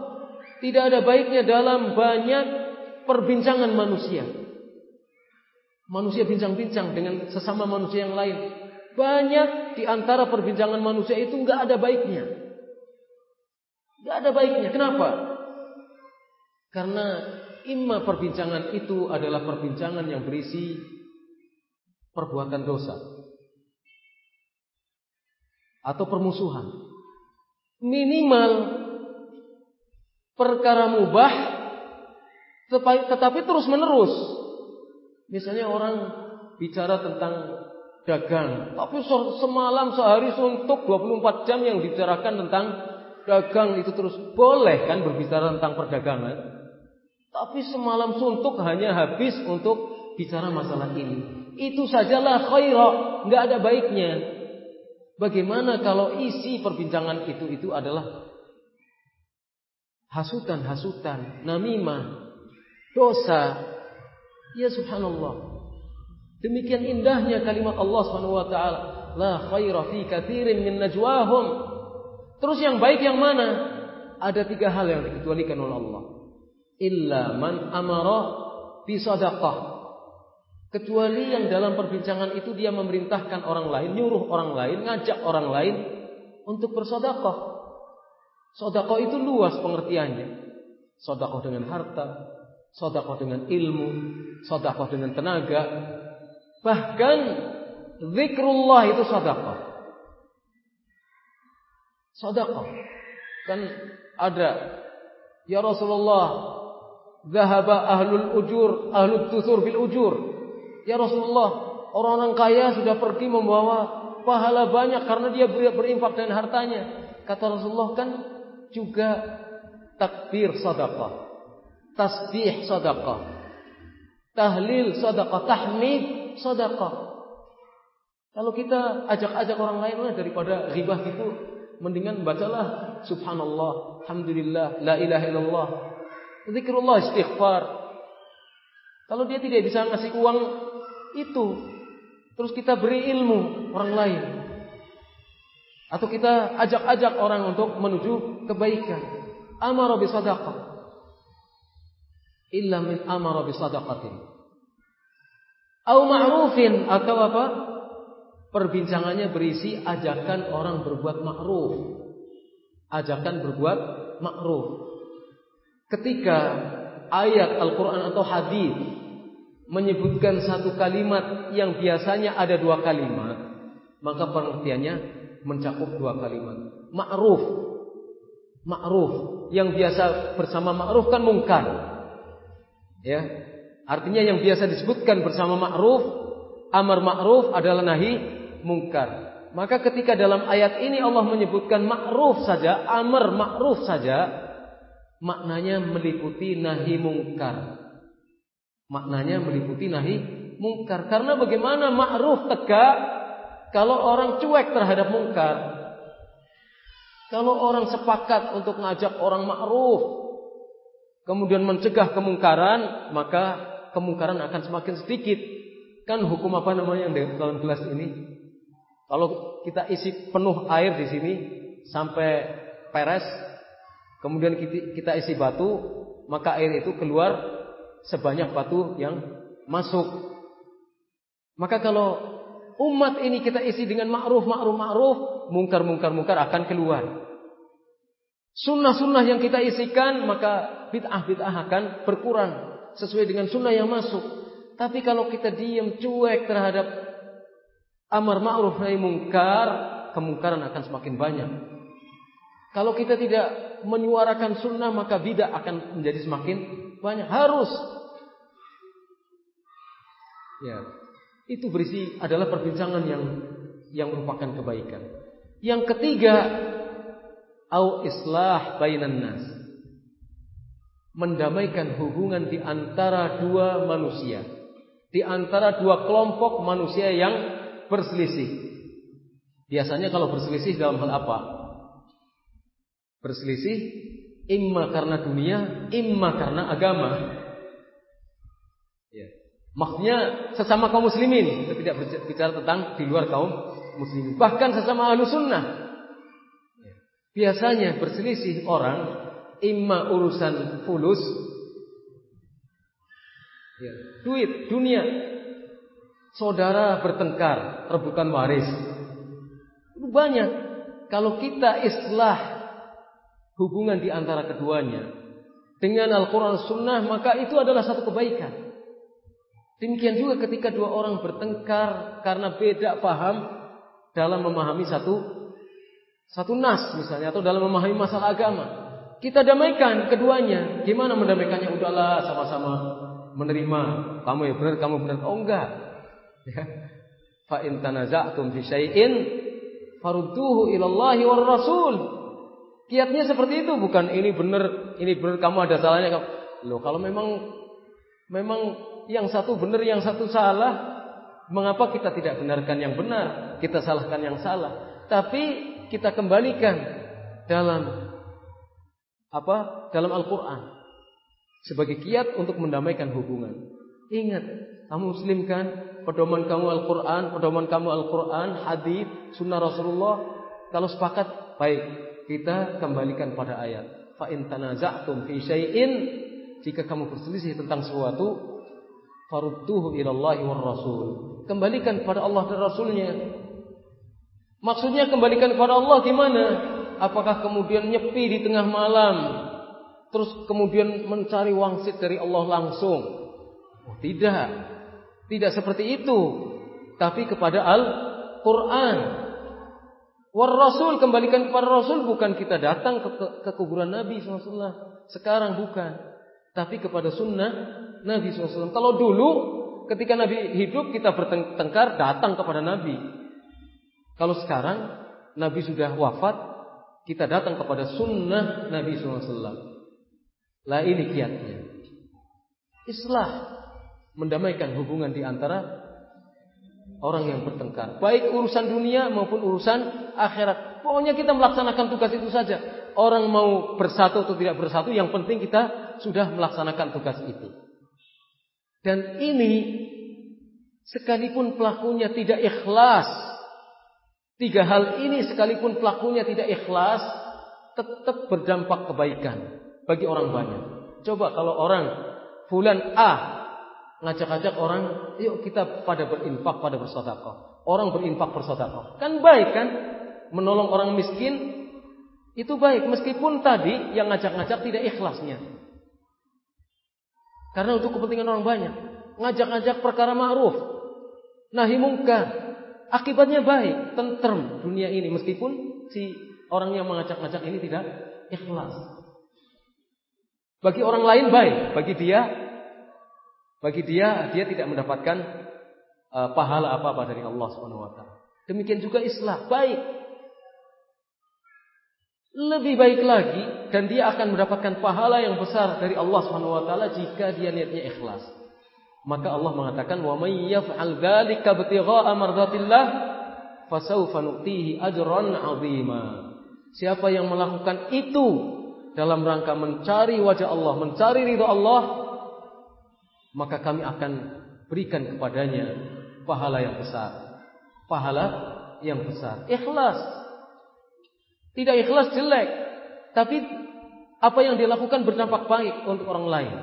Tidak ada baiknya dalam banyak perbincangan manusia. Manusia bincang-bincang dengan sesama manusia yang lain. Banyak di antara perbincangan manusia itu nggak ada baiknya. Nggak ada baiknya. Kenapa? Karena imma perbincangan itu adalah perbincangan yang berisi perbuatan dosa atau permusuhan. Minimal perkara mubah tetapi terus menerus. Misalnya orang bicara tentang dagang. Tapi semalam sehari suntuk 24 jam yang dibicarakan tentang dagang itu terus boleh kan berbicara tentang perdagangan. Tapi semalam suntuk hanya habis untuk bicara masalah ini. Itu sajalah khairah, nggak ada baiknya. Bagaimana kalau isi perbincangan itu itu adalah hasutan-hasutan, namimah, dosa. Ya subhanallah. Demikian indahnya kalimat Allah Subhanahu wa taala, la khaira fi katsirin min najwahum. Terus yang baik yang mana? Ada tiga hal yang dikecualikan oleh Allah. Illa man amara bi sadaqah. Kecuali yang dalam perbincangan itu dia memerintahkan orang lain, nyuruh orang lain, ngajak orang lain untuk bersedekah. Sedekah itu luas pengertiannya. Sedekah dengan harta, sedekah dengan ilmu, sedekah dengan tenaga, Bahkan zikrullah itu sedekah. Sedekah. Kan ada ya Rasulullah Zahaba ahlul ujur, ahlul tusur bil ujur. Ya Rasulullah, orang-orang kaya sudah pergi membawa pahala banyak karena dia berinfak dengan hartanya. Kata Rasulullah kan juga takbir sadaqah. Tasbih sadaqah. Tahlil sadaqah, tahmid sadaqah. Kalau kita ajak-ajak orang lain daripada ribah itu mendingan bacalah subhanallah, alhamdulillah, la ilaha illallah, Zikrullah istighfar. Kalau dia tidak bisa ngasih uang itu, terus kita beri ilmu orang lain. Atau kita ajak-ajak orang untuk menuju kebaikan. Amara bi sadaqah. Illa min amara bi sadaqatin. Au ma'rufin atau apa? Perbincangannya berisi ajakan orang berbuat ma'ruf. Ajakan berbuat ma'ruf. Ketika ayat Al-Quran atau hadis menyebutkan satu kalimat yang biasanya ada dua kalimat, maka pengertiannya mencakup dua kalimat. Ma'ruf, ma'ruf yang biasa bersama ma'ruf kan mungkar. Ya, artinya yang biasa disebutkan bersama ma'ruf, amar ma'ruf adalah nahi mungkar. Maka ketika dalam ayat ini Allah menyebutkan ma'ruf saja, amar ma'ruf saja, maknanya meliputi nahi mungkar. Maknanya meliputi nahi mungkar. Karena bagaimana ma'ruf tegak kalau orang cuek terhadap mungkar. Kalau orang sepakat untuk ngajak orang ma'ruf, kemudian mencegah kemungkaran, maka kemungkaran akan semakin sedikit. Kan hukum apa namanya yang dalam gelas ini? Kalau kita isi penuh air di sini sampai peres, kemudian kita isi batu, maka air itu keluar sebanyak batu yang masuk. Maka kalau umat ini kita isi dengan ma'ruf, ma'ruf, ma'ruf, mungkar, mungkar, mungkar akan keluar. Sunnah-sunnah yang kita isikan, maka bid'ah-bid'ah akan berkurang sesuai dengan sunnah yang masuk. Tapi kalau kita diam cuek terhadap amar ma'ruf nahi mungkar, kemungkaran akan semakin banyak. Kalau kita tidak menyuarakan sunnah maka bidah akan menjadi semakin banyak. Harus. Ya. Itu berisi adalah perbincangan yang yang merupakan kebaikan. Yang ketiga, au islah bainan nas. Mendamaikan hubungan di antara dua manusia. Di antara dua kelompok manusia yang berselisih. Biasanya kalau berselisih dalam hal apa? berselisih imma karena dunia, imma karena agama. Ya. Maksudnya sesama kaum muslimin, kita tidak bicara tentang di luar kaum muslimin, bahkan sesama ahlu sunnah. Ya. Biasanya berselisih orang imma urusan fulus, ya. duit, dunia, saudara bertengkar, rebutan waris. Itu banyak. Kalau kita islah hubungan di antara keduanya dengan Al-Quran Sunnah maka itu adalah satu kebaikan. Demikian juga ketika dua orang bertengkar karena beda paham dalam memahami satu satu nas misalnya atau dalam memahami masalah agama. Kita damaikan keduanya. Gimana mendamaikannya? Udahlah sama-sama menerima. Kamu ya benar, kamu benar. Oh enggak. Ya. Fa in tanaza'tum fi syai'in farudduhu ila Allah war Rasul. Kiatnya seperti itu, bukan ini benar, ini benar kamu ada salahnya. Loh, kalau memang memang yang satu benar, yang satu salah, mengapa kita tidak benarkan yang benar, kita salahkan yang salah? Tapi kita kembalikan dalam apa? Dalam Al-Qur'an sebagai kiat untuk mendamaikan hubungan. Ingat, kamu muslim kan? Pedoman kamu Al-Qur'an, pedoman kamu Al-Qur'an, hadis, sunnah Rasulullah. Kalau sepakat, baik kita kembalikan pada ayat. Fa in tanaza'tum fi syai'in jika kamu berselisih tentang sesuatu farudduhu ila Allah war Rasul. Kembalikan pada Allah dan Rasulnya. Maksudnya kembalikan kepada Allah gimana? Apakah kemudian nyepi di tengah malam terus kemudian mencari wangsit dari Allah langsung? Oh, tidak. Tidak seperti itu. tapi kepada Al-Qur'an. War Rasul kembalikan kepada Rasul bukan kita datang ke, ke, ke kuburan Nabi SAW. Sekarang bukan, tapi kepada sunnah Nabi SAW. Kalau dulu ketika Nabi hidup kita bertengkar datang kepada Nabi. Kalau sekarang Nabi sudah wafat, kita datang kepada sunnah Nabi SAW. Lah ini kiatnya. Islah mendamaikan hubungan di antara orang yang bertengkar. Baik urusan dunia maupun urusan akhirat. Pokoknya kita melaksanakan tugas itu saja. Orang mau bersatu atau tidak bersatu, yang penting kita sudah melaksanakan tugas itu. Dan ini sekalipun pelakunya tidak ikhlas, tiga hal ini sekalipun pelakunya tidak ikhlas, tetap berdampak kebaikan bagi orang banyak. Coba kalau orang fulan A ngajak-ngajak orang, yuk kita pada berinfak, pada bersedekah. Orang berinfak bersedekah. Kan baik kan? Menolong orang miskin itu baik meskipun tadi yang ngajak-ngajak tidak ikhlasnya. Karena untuk kepentingan orang banyak. Ngajak-ngajak perkara ma'ruf. Nahi mungkar. Akibatnya baik, tentrem dunia ini meskipun si orang yang mengajak-ngajak ini tidak ikhlas. Bagi orang lain baik, bagi dia bagi dia dia tidak mendapatkan uh, pahala apa-apa dari Allah taala. Demikian juga islah baik. Lebih baik lagi dan dia akan mendapatkan pahala yang besar dari Allah Subhanahu wa taala jika dia niatnya ikhlas. Maka Allah mengatakan wa may yaf'al dzalika ibtigha'a mardatillah fasawfa nu'tihi ajran 'azima. Siapa yang melakukan itu dalam rangka mencari wajah Allah, mencari ridho Allah, maka kami akan berikan kepadanya pahala yang besar. Pahala yang besar. Ikhlas. Tidak ikhlas jelek, tapi apa yang dia lakukan berdampak baik untuk orang lain.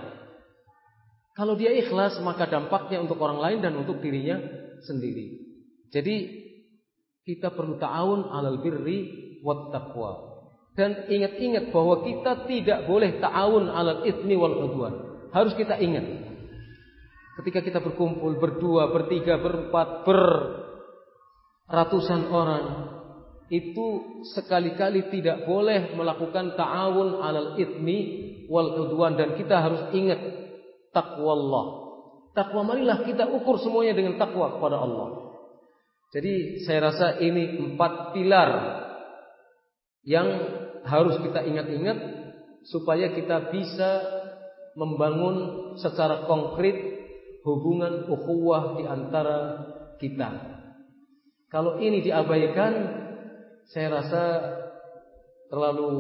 Kalau dia ikhlas, maka dampaknya untuk orang lain dan untuk dirinya sendiri. Jadi kita perlu ta'awun alal birri wat taqwa. Dan ingat-ingat bahwa kita tidak boleh ta'awun alal ithmi wal udwan. Harus kita ingat. Ketika kita berkumpul berdua, bertiga, berempat, ber ratusan orang, itu sekali-kali tidak boleh melakukan ta'awun alal ithmi wal udwan dan kita harus ingat takwa Allah. Takwa marilah kita ukur semuanya dengan takwa kepada Allah. Jadi saya rasa ini empat pilar yang harus kita ingat-ingat supaya kita bisa membangun secara konkret hubungan ukhuwah di antara kita. Kalau ini diabaikan, saya rasa terlalu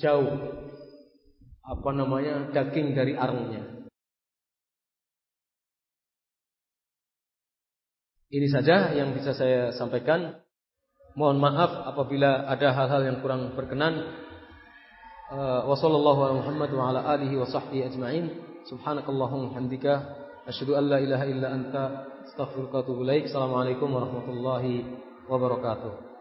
jauh apa namanya daging dari arungnya. Ini saja yang bisa saya sampaikan. Mohon maaf apabila ada hal-hal yang kurang berkenan. Uh, wa sallallahu Muhammad wa ala alihi wa sahbihi ajma'in. Subhanakallahumma hamdika asyhadu an la ilaha illa anta astaghfiruka wa atubu ilaik. Assalamualaikum warahmatullahi wabarakatuh.